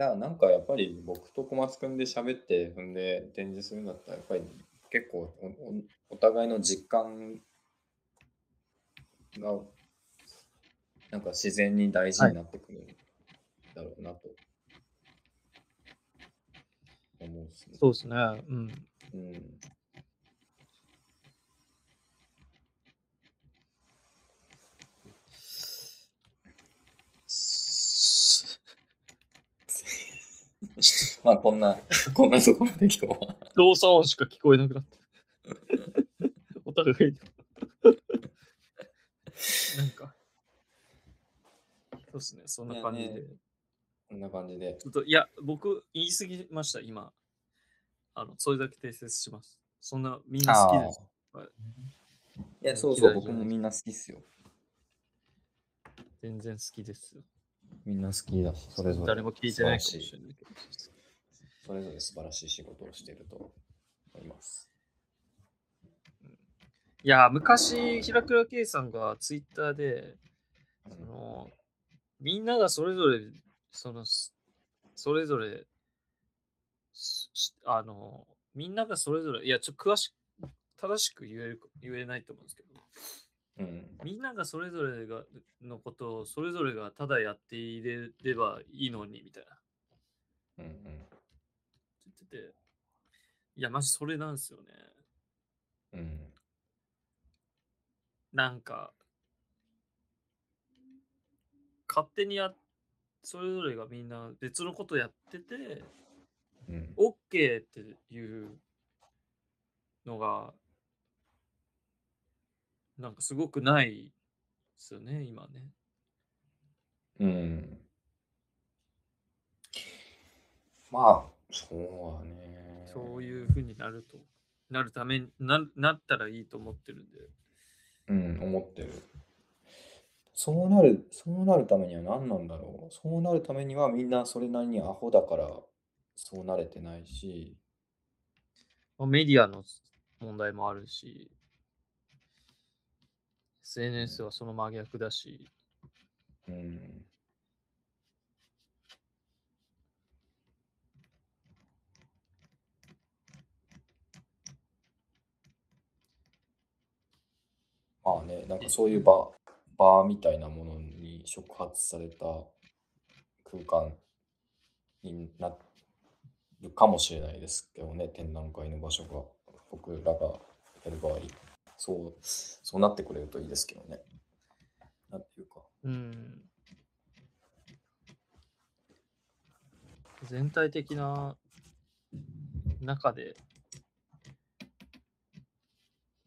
だからなんかやっぱり僕と小松くんで喋って踏んで展示するんだったらやっぱり結構おおお互いの実感がなんか自然に大事になってくるんだろうなと思うっすね。そうですね。うん。うん。まあこんな、こんなところで今日は。動作音しか聞こえなくなった。お互いに。なんか。そうですね、そんな感じで。ねこんな感じで。ちょっと、いや、僕、言い過ぎました、今。あの、それだけ訂正します。そんな、みんな好きです。はいいや、そうそう、僕もみんな好きっすよ。全然好きですよ。みんな好きだし、それぞれ。誰も聞いてないし。それぞれ素晴らしい仕事をしていると思います。いや、昔、平倉圭さんがツイッターで、その、みんながそれぞれ、その、すそれぞれ、あの、みんながそれぞれ、いや、ちょっと詳しく、正しく言える言えないと思うんですけど、うん。みんながそれぞれがのことをそれぞれがただやっていれればいいのにみたいなうんうん。言ってて、いや、マジそれなんですよね。うん。なんか、勝手にや、それぞれがみんな別のことやってて、うん。OK っていうのが、なんかすごくないですよね、今ね。うん。まあ、そうだね。そういう風になると、なるためにな、なったらいいと思ってるんで。うん、思ってる。そうなる、そうなるためには何なんだろう。そうなるためにはみんなそれなりにアホだからそうなれてないし、まあ、メディアの問題もあるし、SNS はその真逆だし、うん。まあね、なんかそういう場、場みたいなものに触発された空間になるかもしれないですけどね、展覧会の場所が僕らがやる場合、そう、そうなってくれるといいですけどね。なんていうか。うん。全体的な中で、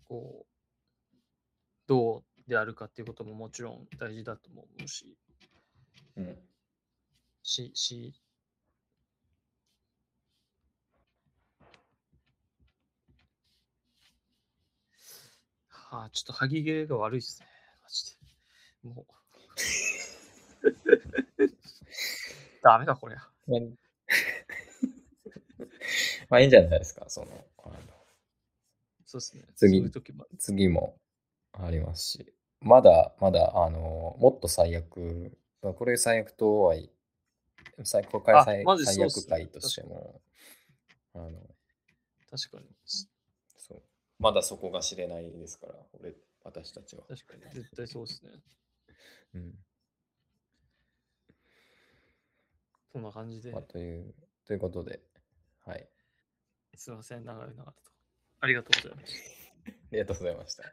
こう、どうであるかっていうことももちろん大事だと思うし、うん。し、し、はあ、ちょっと歯切れが悪いっすね。マジで。もう。ダメだ、こりゃ。まあ、まあいいんじゃないですか、その、あのそうっすね。次も次もありますし、まだまだ、あの、もっと最悪、これ最悪とはい、最これからあ最マジ最悪回としても、あの、確かに。まだそこが知れないですから、俺、私たちは。確かに。絶対そうっすね。うん。そんな感じでまあ、。という、ということで、はい。すいません、長い長々と。ありがとうございます。ありがとうございました。